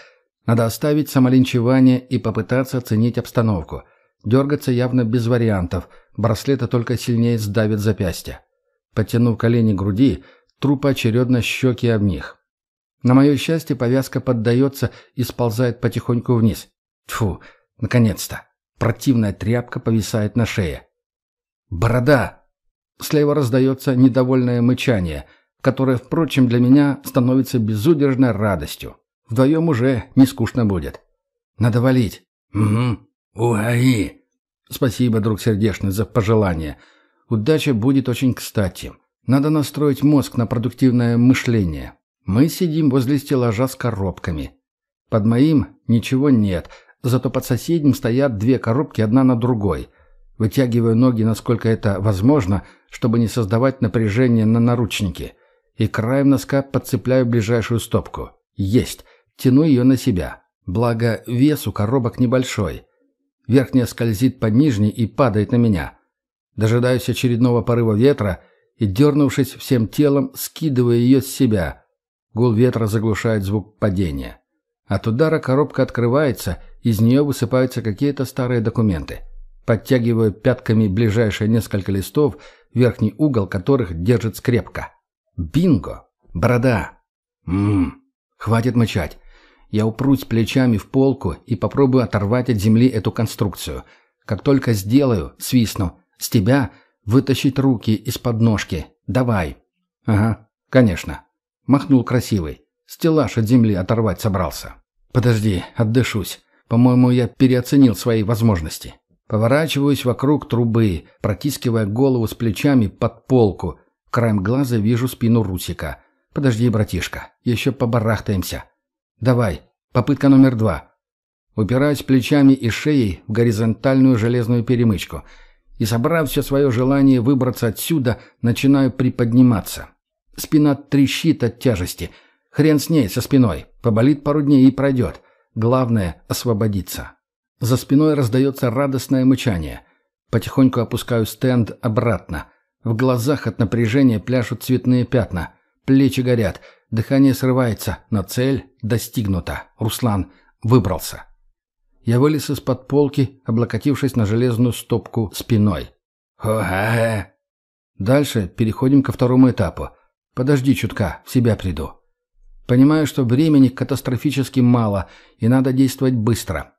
надо оставить самолинчевание и попытаться оценить обстановку. Дергаться явно без вариантов, браслеты только сильнее сдавит запястье. Подтянув колени к груди, труп очередно щеки об них. На мое счастье, повязка поддается и сползает потихоньку вниз. Тьфу, наконец-то. Противная тряпка повисает на шее. «Борода!» Слева раздается недовольное мычание, которое, впрочем, для меня становится безудержной радостью. Вдвоем уже не скучно будет. Надо валить. «Угу. Угаи!» Спасибо, друг сердечный, за пожелание. Удача будет очень кстати. Надо настроить мозг на продуктивное мышление. Мы сидим возле стеллажа с коробками. Под моим ничего нет, зато под соседним стоят две коробки одна на другой. Вытягиваю ноги, насколько это возможно, чтобы не создавать напряжение на наручнике. И краем носка подцепляю ближайшую стопку. Есть. Тяну ее на себя. Благо, вес у коробок небольшой. Верхняя скользит под нижней и падает на меня. Дожидаюсь очередного порыва ветра и, дернувшись всем телом, скидываю ее с себя. Гул ветра заглушает звук падения. От удара коробка открывается, из нее высыпаются какие-то старые документы. Подтягиваю пятками ближайшие несколько листов, верхний угол которых держит скрепка. Бинго! Борода! Ммм, хватит мычать. Я упрусь плечами в полку и попробую оторвать от земли эту конструкцию. Как только сделаю, свистну. С тебя вытащить руки из-под ножки. Давай. Ага, конечно. Махнул красивый. Стеллаж от земли оторвать собрался. Подожди, отдышусь. По-моему, я переоценил свои возможности. Поворачиваюсь вокруг трубы, протискивая голову с плечами под полку. Краем глаза вижу спину Русика. Подожди, братишка, еще побарахтаемся. Давай, попытка номер два. Упираюсь плечами и шеей в горизонтальную железную перемычку. И, собрав все свое желание выбраться отсюда, начинаю приподниматься. Спина трещит от тяжести. Хрен с ней, со спиной. Поболит пару дней и пройдет. Главное — освободиться. За спиной раздается радостное мычание. Потихоньку опускаю стенд обратно. В глазах от напряжения пляшут цветные пятна. Плечи горят. Дыхание срывается, но цель достигнута. Руслан выбрался. Я вылез из-под полки, облокотившись на железную стопку спиной. «Ога!» Дальше переходим ко второму этапу. Подожди чутка, в себя приду. Понимаю, что времени катастрофически мало, и надо действовать быстро.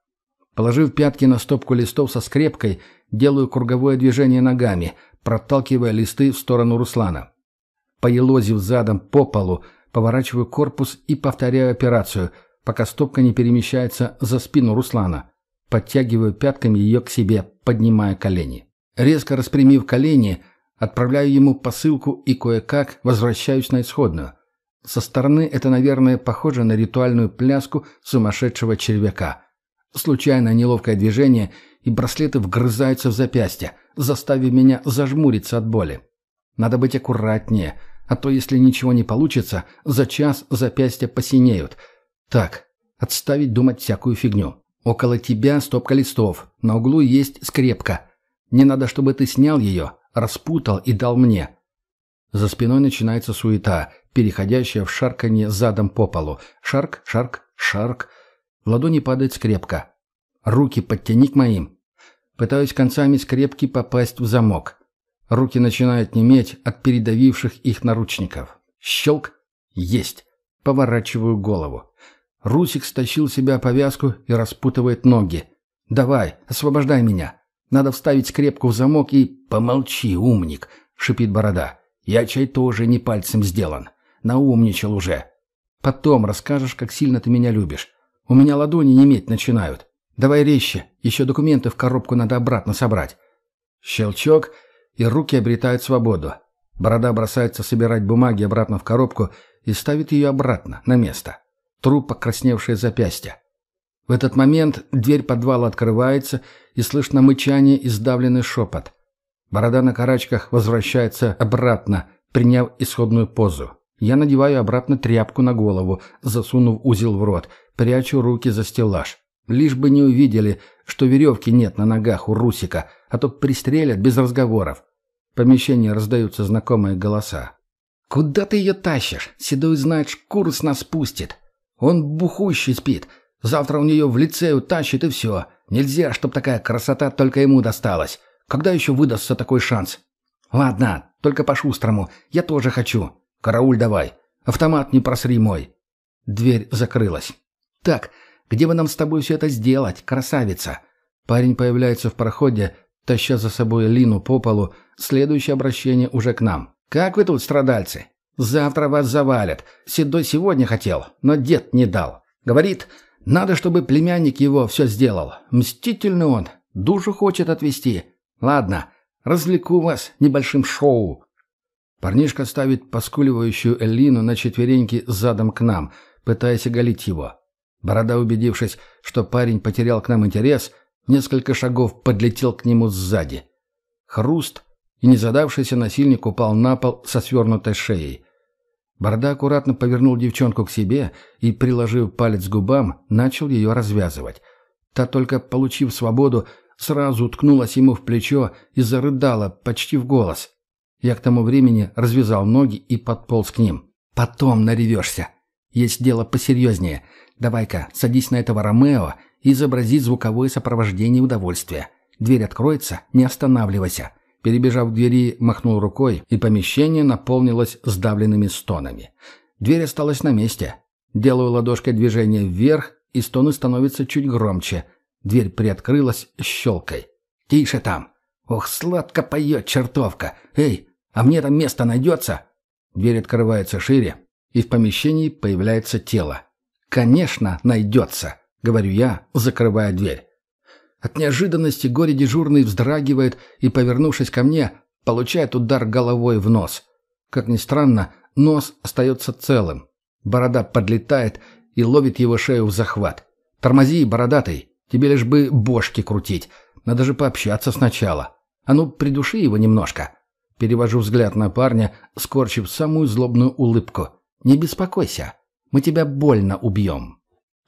Положив пятки на стопку листов со скрепкой, делаю круговое движение ногами, проталкивая листы в сторону Руслана. Поелозив задом по полу, поворачиваю корпус и повторяю операцию, пока стопка не перемещается за спину Руслана. Подтягиваю пятками ее к себе, поднимая колени. Резко распрямив колени, отправляю ему посылку и кое-как возвращаюсь на исходную. Со стороны это, наверное, похоже на ритуальную пляску сумасшедшего червяка. Случайное неловкое движение, и браслеты вгрызаются в запястье, заставив меня зажмуриться от боли. Надо быть аккуратнее, а то, если ничего не получится, за час запястья посинеют. Так, отставить думать всякую фигню. Около тебя стопка листов, на углу есть скрепка. Не надо, чтобы ты снял ее, распутал и дал мне. За спиной начинается суета, переходящая в шарканье задом по полу. Шарк, шарк, шарк. В ладони падает скрепка. Руки подтяни к моим. Пытаюсь концами скрепки попасть в замок. Руки начинают неметь от передавивших их наручников. Щелк. Есть. Поворачиваю голову. Русик стащил себя повязку и распутывает ноги. «Давай, освобождай меня. Надо вставить скрепку в замок и...» «Помолчи, умник!» — шипит борода. «Я чай тоже не пальцем сделан. Наумничал уже. Потом расскажешь, как сильно ты меня любишь. У меня ладони неметь начинают. Давай резче, еще документы в коробку надо обратно собрать. Щелчок, и руки обретают свободу. Борода бросается собирать бумаги обратно в коробку и ставит ее обратно, на место. Труп покрасневшее запястье. В этот момент дверь подвала открывается, и слышно мычание и сдавленный шепот. Борода на карачках возвращается обратно, приняв исходную позу. Я надеваю обратно тряпку на голову, засунув узел в рот, прячу руки за стеллаж. Лишь бы не увидели, что веревки нет на ногах у Русика, а то пристрелят без разговоров. В помещении раздаются знакомые голоса. «Куда ты ее тащишь? Седой знает, шкуру с нас пустит. Он бухущий спит. Завтра у нее в лице утащит и все. Нельзя, чтоб такая красота только ему досталась. Когда еще выдастся такой шанс? Ладно, только по-шустрому. Я тоже хочу. «Карауль давай! Автомат не просри мой!» Дверь закрылась. «Так, где бы нам с тобой все это сделать, красавица?» Парень появляется в проходе, таща за собой Лину по полу. Следующее обращение уже к нам. «Как вы тут, страдальцы? Завтра вас завалят. Седой сегодня хотел, но дед не дал. Говорит, надо, чтобы племянник его все сделал. Мстительный он, душу хочет отвести. Ладно, развлеку вас небольшим шоу». Парнишка ставит поскуливающую Эллину на четвереньки задом к нам, пытаясь оголить его. Борода, убедившись, что парень потерял к нам интерес, несколько шагов подлетел к нему сзади. Хруст, и незадавшийся насильник упал на пол со свернутой шеей. Борода аккуратно повернул девчонку к себе и, приложив палец к губам, начал ее развязывать. Та, только получив свободу, сразу уткнулась ему в плечо и зарыдала почти в голос. Я к тому времени развязал ноги и подполз к ним. «Потом наревешься. Есть дело посерьезнее. Давай-ка, садись на этого Ромео и изобрази звуковое сопровождение удовольствия. Дверь откроется, не останавливайся. Перебежав к двери, махнул рукой, и помещение наполнилось сдавленными стонами. Дверь осталась на месте. Делаю ладошкой движение вверх, и стоны становятся чуть громче. Дверь приоткрылась щелкой. «Тише там! Ох, сладко поет чертовка! Эй, а мне там место найдется?» Дверь открывается шире, и в помещении появляется тело. «Конечно, найдется!» — говорю я, закрывая дверь. От неожиданности горе-дежурный вздрагивает и, повернувшись ко мне, получает удар головой в нос. Как ни странно, нос остается целым. Борода подлетает и ловит его шею в захват. «Тормози, бородатый! Тебе лишь бы бошки крутить. Надо же пообщаться сначала. А ну, придуши его немножко». Перевожу взгляд на парня, скорчив самую злобную улыбку. «Не беспокойся. Мы тебя больно убьем».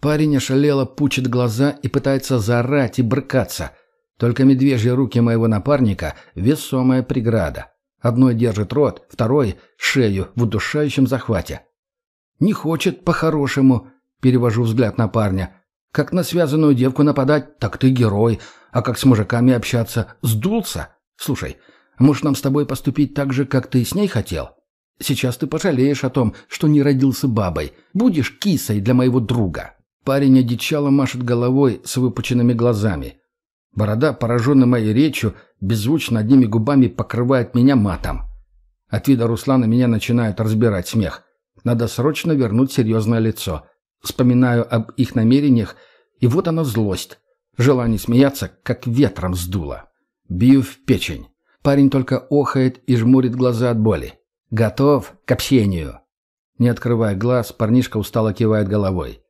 Парень ошалело пучит глаза и пытается заорать и брыкаться. Только медвежьи руки моего напарника — весомая преграда. Одной держит рот, второй — шею в удушающем захвате. «Не хочет по-хорошему», — перевожу взгляд на парня. «Как на связанную девку нападать, так ты герой, а как с мужиками общаться, сдулся? Слушай, может нам с тобой поступить так же, как ты с ней хотел? Сейчас ты пожалеешь о том, что не родился бабой. Будешь кисой для моего друга». Парень одичало машет головой с выпученными глазами. Борода, пораженный моей речью, беззвучно одними губами покрывает меня матом. От вида Руслана меня начинает разбирать смех. Надо срочно вернуть серьезное лицо. Вспоминаю об их намерениях, и вот она злость. Желание смеяться, как ветром сдуло. Бью в печень. Парень только охает и жмурит глаза от боли. Готов к общению. Не открывая глаз, парнишка устало кивает головой.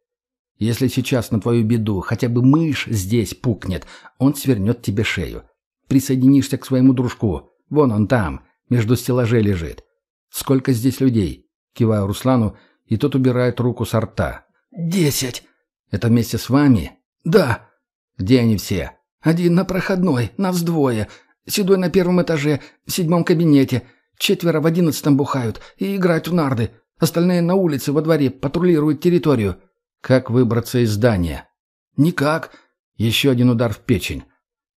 Если сейчас на твою беду хотя бы мышь здесь пукнет, он свернет тебе шею. Присоединишься к своему дружку. Вон он там, между стеллажей лежит. Сколько здесь людей? Киваю Руслану, и тот убирает руку с рта. «Десять!» «Это вместе с вами?» «Да». «Где они все?» «Один на проходной, нас двое. Седой на первом этаже, в седьмом кабинете. Четверо в одиннадцатом бухают и играют в нарды. Остальные на улице, во дворе, патрулируют территорию. Как выбраться из здания? Никак. Еще один удар в печень.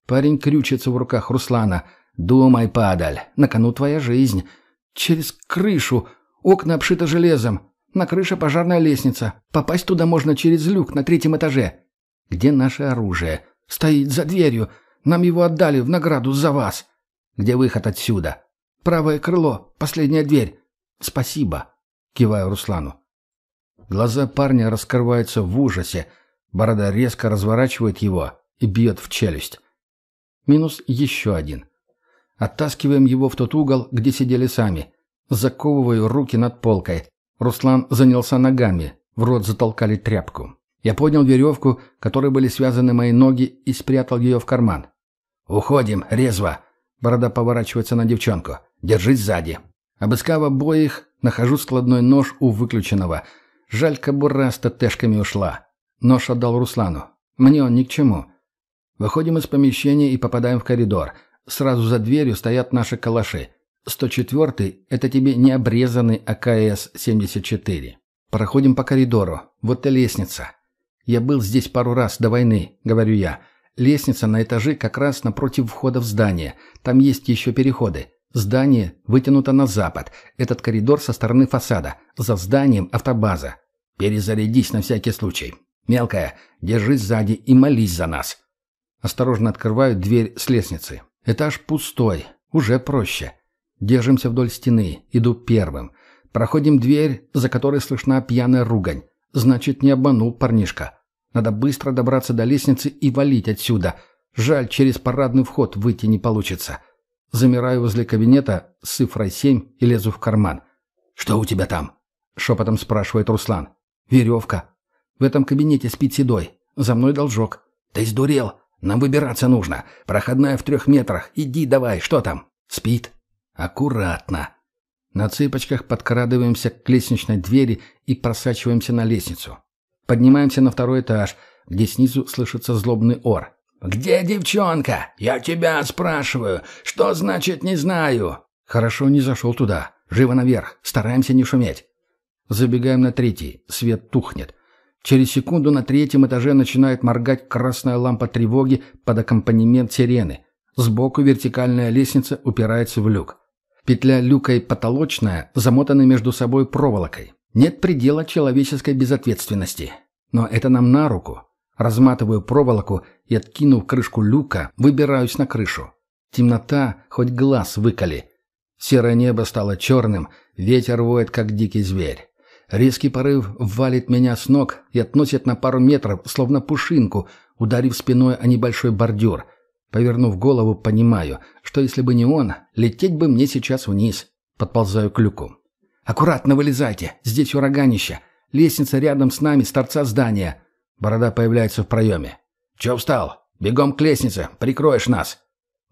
Парень крючится в руках Руслана. Думай, падаль, на кону твоя жизнь. Через крышу. Окна обшиты железом. На крыше пожарная лестница. Попасть туда можно через люк на третьем этаже. Где наше оружие? Стоит за дверью. Нам его отдали в награду за вас. Где выход отсюда? Правое крыло, последняя дверь. Спасибо. Киваю Руслану. Глаза парня раскрываются в ужасе. Борода резко разворачивает его и бьет в челюсть. Минус еще один. Оттаскиваем его в тот угол, где сидели сами. Заковываю руки над полкой. Руслан занялся ногами. В рот затолкали тряпку. Я поднял веревку, которой были связаны мои ноги, и спрятал ее в карман. «Уходим, резво!» Борода поворачивается на девчонку. «Держись сзади!» Обыскав обоих, нахожу складной нож у выключенного – Жаль, кобура с ТТшками ушла. Нож отдал Руслану. Мне он ни к чему. Выходим из помещения и попадаем в коридор. Сразу за дверью стоят наши калаши. 104-й – это тебе не обрезанный АКС-74. Проходим по коридору. Вот и лестница. Я был здесь пару раз до войны, говорю я. Лестница на этаже как раз напротив входа в здание. Там есть еще переходы. Здание вытянуто на запад. Этот коридор со стороны фасада. За зданием автобаза. Перезарядись на всякий случай. Мелкая, держись сзади и молись за нас. Осторожно открываю дверь с лестницы. Этаж пустой. Уже проще. Держимся вдоль стены. Иду первым. Проходим дверь, за которой слышна пьяная ругань. Значит, не обманул парнишка. Надо быстро добраться до лестницы и валить отсюда. Жаль, через парадный вход выйти не получится. Замираю возле кабинета с цифрой 7 и лезу в карман. «Что у тебя там?» — шепотом спрашивает Руслан. «Веревка. В этом кабинете спит Седой. За мной должок». «Ты сдурел? Нам выбираться нужно. Проходная в трех метрах. Иди давай, что там?» «Спит». «Аккуратно». На цыпочках подкрадываемся к лестничной двери и просачиваемся на лестницу. Поднимаемся на второй этаж, где снизу слышится злобный ор. «Где девчонка? Я тебя спрашиваю. Что значит «не знаю»?» «Хорошо, не зашел туда. Живо наверх. Стараемся не шуметь». Забегаем на третий. Свет тухнет. Через секунду на третьем этаже начинает моргать красная лампа тревоги под аккомпанемент сирены. Сбоку вертикальная лестница упирается в люк. Петля люка и потолочная замотаны между собой проволокой. Нет предела человеческой безответственности. Но это нам на руку. Разматываю проволоку и, откинув крышку люка, выбираюсь на крышу. Темнота, хоть глаз выколи. Серое небо стало черным, ветер воет, как дикий зверь. Резкий порыв валит меня с ног и относит на пару метров, словно пушинку, ударив спиной о небольшой бордюр. Повернув голову, понимаю, что если бы не он, лететь бы мне сейчас вниз. Подползаю к люку. «Аккуратно вылезайте, здесь ураганище. Лестница рядом с нами с торца здания». Борода появляется в проеме. «Че встал? Бегом к лестнице, прикроешь нас!»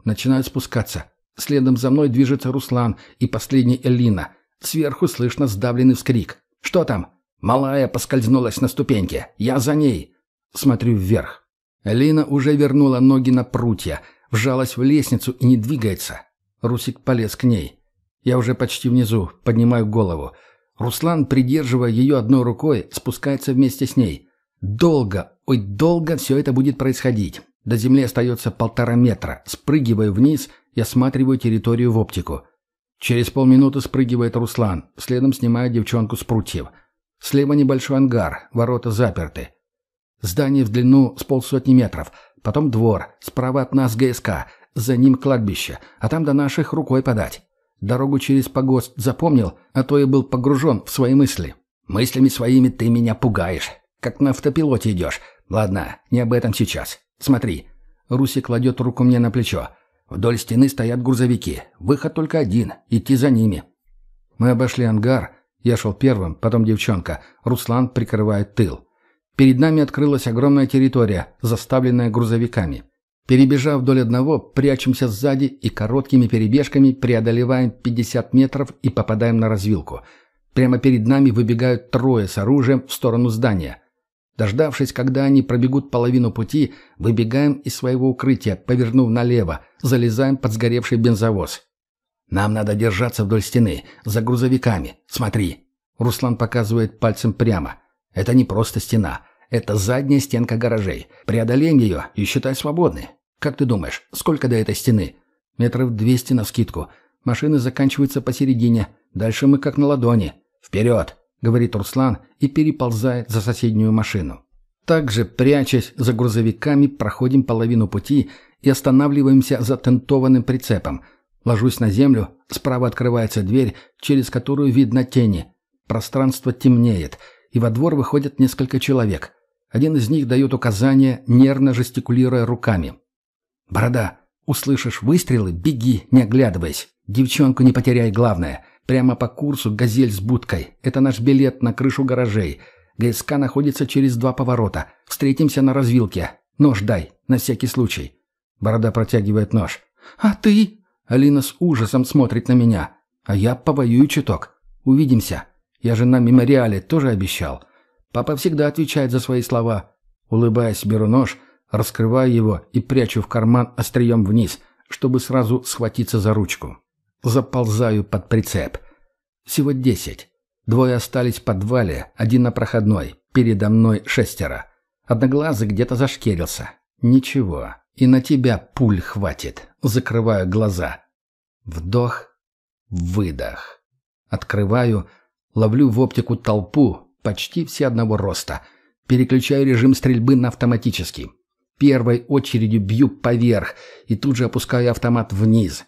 Начинают спускаться. Следом за мной движется Руслан и последний Элина. Сверху слышно сдавленный вскрик. «Что там?» «Малая поскользнулась на ступеньке. Я за ней!» Смотрю вверх. Элина уже вернула ноги на прутья, вжалась в лестницу и не двигается. Русик полез к ней. Я уже почти внизу, поднимаю голову. Руслан, придерживая ее одной рукой, спускается вместе с ней. Долго, ой, долго все это будет происходить. До земли остается полтора метра. Спрыгиваю вниз и осматриваю территорию в оптику. Через полминуты спрыгивает Руслан, следом снимает девчонку с прутьев. Слева небольшой ангар, ворота заперты. Здание в длину с полсотни метров, потом двор, справа от нас ГСК, за ним кладбище, а там до наших рукой подать. Дорогу через погост запомнил, а то и был погружен в свои мысли. Мыслями своими ты меня пугаешь, как на автопилоте идешь. Ладно, не об этом сейчас. Смотри. Руси кладет руку мне на плечо. Вдоль стены стоят грузовики. Выход только один. Идти за ними. Мы обошли ангар. Я шел первым, потом девчонка. Руслан прикрывает тыл. Перед нами открылась огромная территория, заставленная грузовиками. Перебежав вдоль одного, прячемся сзади и короткими перебежками преодолеваем 50 метров и попадаем на развилку. Прямо перед нами выбегают трое с оружием в сторону здания. Дождавшись, когда они пробегут половину пути, выбегаем из своего укрытия, повернув налево, залезаем под сгоревший бензовоз. «Нам надо держаться вдоль стены, за грузовиками. Смотри!» Руслан показывает пальцем прямо. «Это не просто стена. Это задняя стенка гаражей. Преодолеем ее и считай свободны. Как ты думаешь, сколько до этой стены?» «Метров двести навскидку. Машины заканчиваются посередине. Дальше мы как на ладони. Вперед!» — говорит Руслан и переползает за соседнюю машину. Также, прячась за грузовиками, проходим половину пути и останавливаемся за тентованным прицепом. Ложусь на землю, справа открывается дверь, через которую видно тени. Пространство темнеет, и во двор выходят несколько человек. Один из них дает указания, нервно жестикулируя руками. «Борода, услышишь выстрелы, беги, не оглядываясь. Девчонку не потеряй, главное. Прямо по курсу «Газель» с будкой. Это наш билет на крышу гаражей. ГСК находится через два поворота. Встретимся на развилке. Нож дай, на всякий случай». Борода протягивает нож. «А ты?» Алина с ужасом смотрит на меня. «А я повоюю чуток. Увидимся. Я же на мемориале тоже обещал. Папа всегда отвечает за свои слова». Улыбаясь, беру нож, раскрываю его и прячу в карман острием вниз, чтобы сразу схватиться за ручку. Заползаю под прицеп. Всего десять. Двое остались в подвале, один на проходной. Передо мной шестеро. Одноглазый где-то зашкерился. Ничего. И на тебя пуль хватит. Закрываю глаза. Вдох. Выдох. Открываю. Ловлю в оптику толпу. Почти все одного роста. Переключаю режим стрельбы на автоматический. Первой очередью бью поверх и тут же опускаю автомат вниз.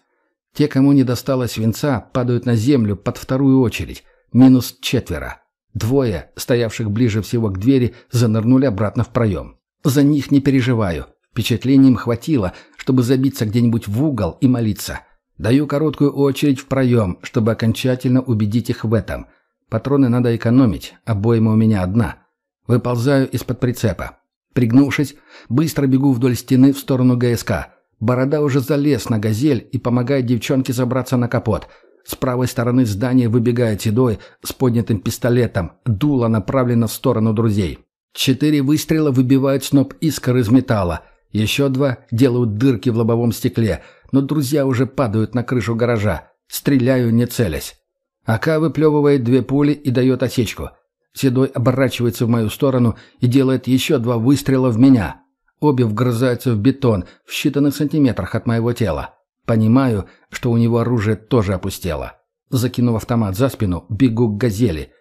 Те, кому не досталось свинца, падают на землю под вторую очередь. Минус четверо. Двое, стоявших ближе всего к двери, занырнули обратно в проем. За них не переживаю. Впечатлением хватило, чтобы забиться где-нибудь в угол и молиться. Даю короткую очередь в проем, чтобы окончательно убедить их в этом. Патроны надо экономить, обойма у меня одна. Выползаю из-под прицепа. Пригнувшись, быстро бегу вдоль стены в сторону ГСК. Борода уже залез на «Газель» и помогает девчонке забраться на капот. С правой стороны здания выбегает седой с поднятым пистолетом. Дуло направлено в сторону друзей. Четыре выстрела выбивают сноп искр из металла. Еще два делают дырки в лобовом стекле, но друзья уже падают на крышу гаража. Стреляю, не целясь. АК выплевывает две пули и дает осечку. Седой оборачивается в мою сторону и делает еще два выстрела в меня. Обе вгрызаются в бетон в считанных сантиметрах от моего тела. Понимаю, что у него оружие тоже опустело. Закинув автомат за спину, бегу к «Газели».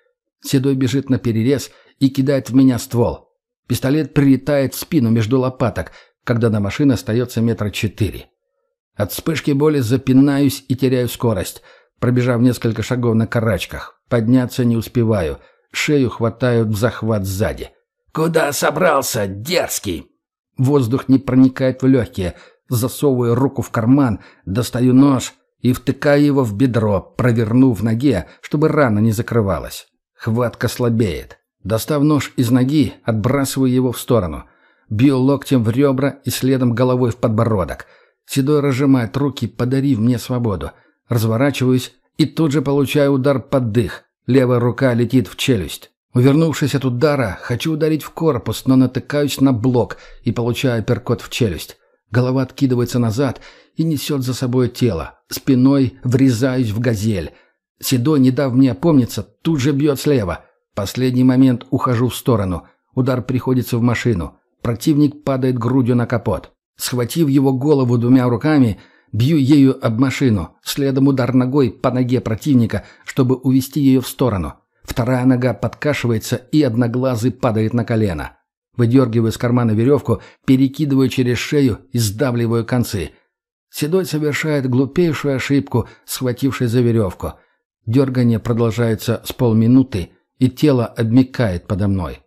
Седой бежит на перерез и кидает в меня ствол. Пистолет прилетает в спину между лопаток, когда до машины остается метра четыре. От вспышки боли запинаюсь и теряю скорость, пробежав несколько шагов на карачках. Подняться не успеваю. Шею хватают в захват сзади. «Куда собрался, дерзкий?» Воздух не проникает в легкие. Засовываю руку в карман, достаю нож и втыкаю его в бедро, провернув в ноге, чтобы рана не закрывалась. Хватка слабеет. Достав нож из ноги, отбрасываю его в сторону. Бью локтем в ребра и следом головой в подбородок. Седой разжимает руки, подарив мне свободу. Разворачиваюсь и тут же получаю удар под дых. Левая рука летит в челюсть. Увернувшись от удара, хочу ударить в корпус, но натыкаюсь на блок и получаю перкот в челюсть. Голова откидывается назад и несет за собой тело. Спиной врезаюсь в газель. Седой, не дав мне опомниться, тут же бьет слева. Последний момент ухожу в сторону. Удар приходится в машину. Противник падает грудью на капот. Схватив его голову двумя руками, бью ею об машину. Следом удар ногой по ноге противника, чтобы увести ее в сторону. Вторая нога подкашивается, и одноглазый падает на колено. Выдергиваю из кармана веревку, перекидываю через шею и сдавливаю концы. Седой совершает глупейшую ошибку, схватившись за веревку. Дергание продолжается с полминуты, и тело обмикает подо мной.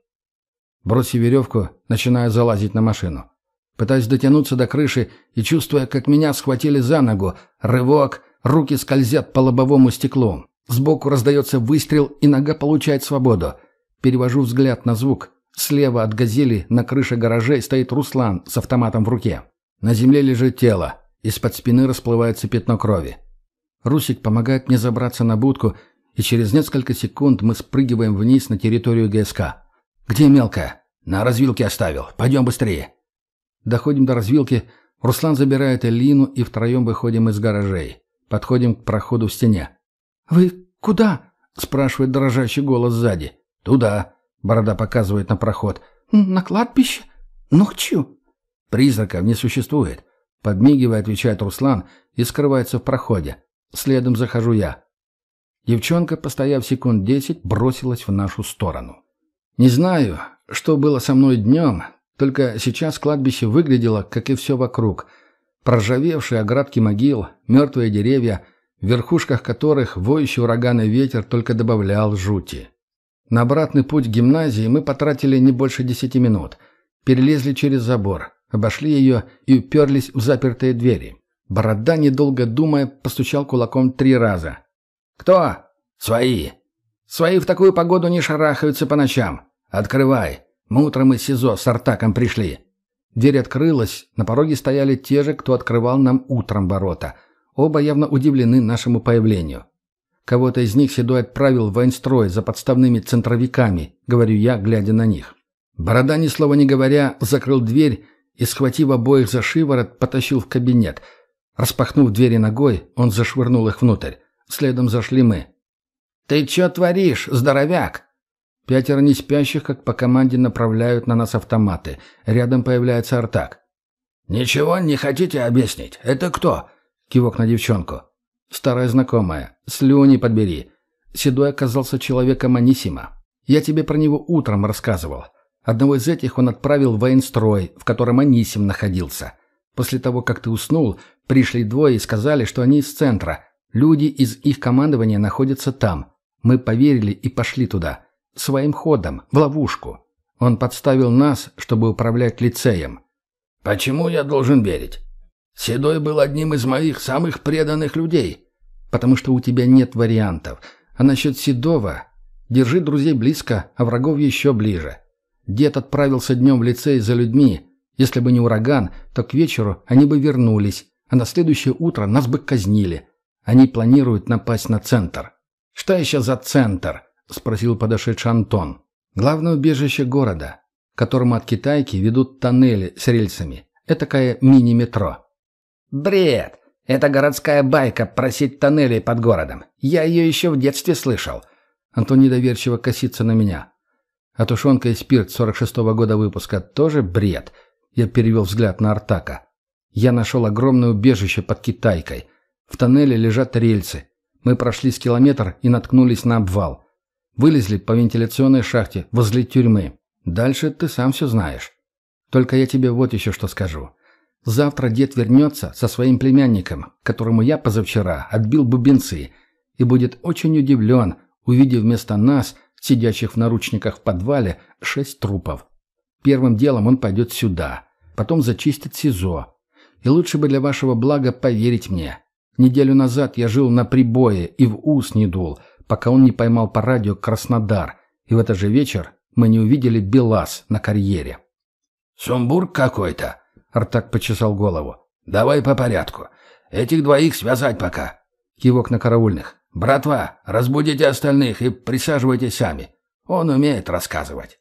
Бросив веревку, начинаю залазить на машину. Пытаюсь дотянуться до крыши и, чувствуя, как меня схватили за ногу, рывок, руки скользят по лобовому стеклу. Сбоку раздается выстрел, и нога получает свободу. Перевожу взгляд на звук. Слева от «Газели» на крыше гаражей стоит Руслан с автоматом в руке. На земле лежит тело. Из-под спины расплывается пятно крови. Русик помогает мне забраться на будку, и через несколько секунд мы спрыгиваем вниз на территорию ГСК. «Где мелкая?» «На развилке оставил. Пойдем быстрее». Доходим до развилки. Руслан забирает Элину, и втроем выходим из гаражей. Подходим к проходу в стене. «Вы куда?» — спрашивает дрожащий голос сзади. «Туда», — Борода показывает на проход. «На кладбище? Ночью?» «Призраков не существует», — подмигивая, отвечает Руслан и скрывается в проходе. Следом захожу я. Девчонка, постояв секунд десять, бросилась в нашу сторону. Не знаю, что было со мной днем, только сейчас кладбище выглядело, как и все вокруг. Проржавевшие оградки могил, мертвые деревья, в верхушках которых воющий ураганный ветер только добавлял жути. На обратный путь к гимназии мы потратили не больше десяти минут. Перелезли через забор, обошли ее и уперлись в запертые двери. Борода, недолго думая, постучал кулаком три раза. «Кто?» «Свои». «Свои в такую погоду не шарахаются по ночам. Открывай. Мы утром из СИЗО с Артаком пришли». Дверь открылась, на пороге стояли те же, кто открывал нам утром ворота. Оба явно удивлены нашему появлению. Кого-то из них Седой отправил в военстрой за подставными центровиками, говорю я, глядя на них. Борода, ни слова не говоря, закрыл дверь и, схватив обоих за шиворот, потащил в кабинет. Распахнув двери ногой, он зашвырнул их внутрь. Следом зашли мы. «Ты чё творишь, здоровяк?» Пятеро неспящих, как по команде, направляют на нас автоматы. Рядом появляется Артак. «Ничего не хотите объяснить? Это кто?» Кивок на девчонку. «Старая знакомая. Слюни подбери». Седой оказался человеком Анисима. Я тебе про него утром рассказывал. Одного из этих он отправил в военстрой, в котором Анисим находился. После того, как ты уснул, пришли двое и сказали, что они из центра. Люди из их командования находятся там. Мы поверили и пошли туда. Своим ходом, в ловушку. Он подставил нас, чтобы управлять лицеем. «Почему я должен верить? Седой был одним из моих самых преданных людей». «Потому что у тебя нет вариантов. А насчет Седова... Держи друзей близко, а врагов еще ближе. Дед отправился днем в лицей за людьми. Если бы не ураган, то к вечеру они бы вернулись, а на следующее утро нас бы казнили. Они планируют напасть на центр». «Что еще за центр?» — спросил подошедший Антон. Главное убежище города, к которому от Китайки ведут тоннели с рельсами. Этакое мини-метро. Бред! Это городская байка просить тоннелей под городом. Я ее еще в детстве слышал. Антон недоверчиво косится на меня. А тушенка и спирт 46-го года выпуска тоже бред. Я перевел взгляд на Артака. Я нашел огромное убежище под Китайкой. В тоннеле лежат рельсы. Мы прошли с километр и наткнулись на обвал. Вылезли по вентиляционной шахте возле тюрьмы. Дальше ты сам все знаешь. Только я тебе вот еще что скажу. Завтра дед вернется со своим племянником, которому я позавчера отбил бубенцы, и будет очень удивлен, увидев вместо нас, сидящих в наручниках в подвале, шесть трупов. Первым делом он пойдет сюда, потом зачистит СИЗО. И лучше бы для вашего блага поверить мне. Неделю назад я жил на прибое и в ус не дул – пока он не поймал по радио Краснодар, и в этот же вечер мы не увидели Белас на карьере. «Сумбур какой-то», — Артак почесал голову. «Давай по порядку. Этих двоих связать пока». Кивок на караульных. «Братва, разбудите остальных и присаживайтесь сами. Он умеет рассказывать».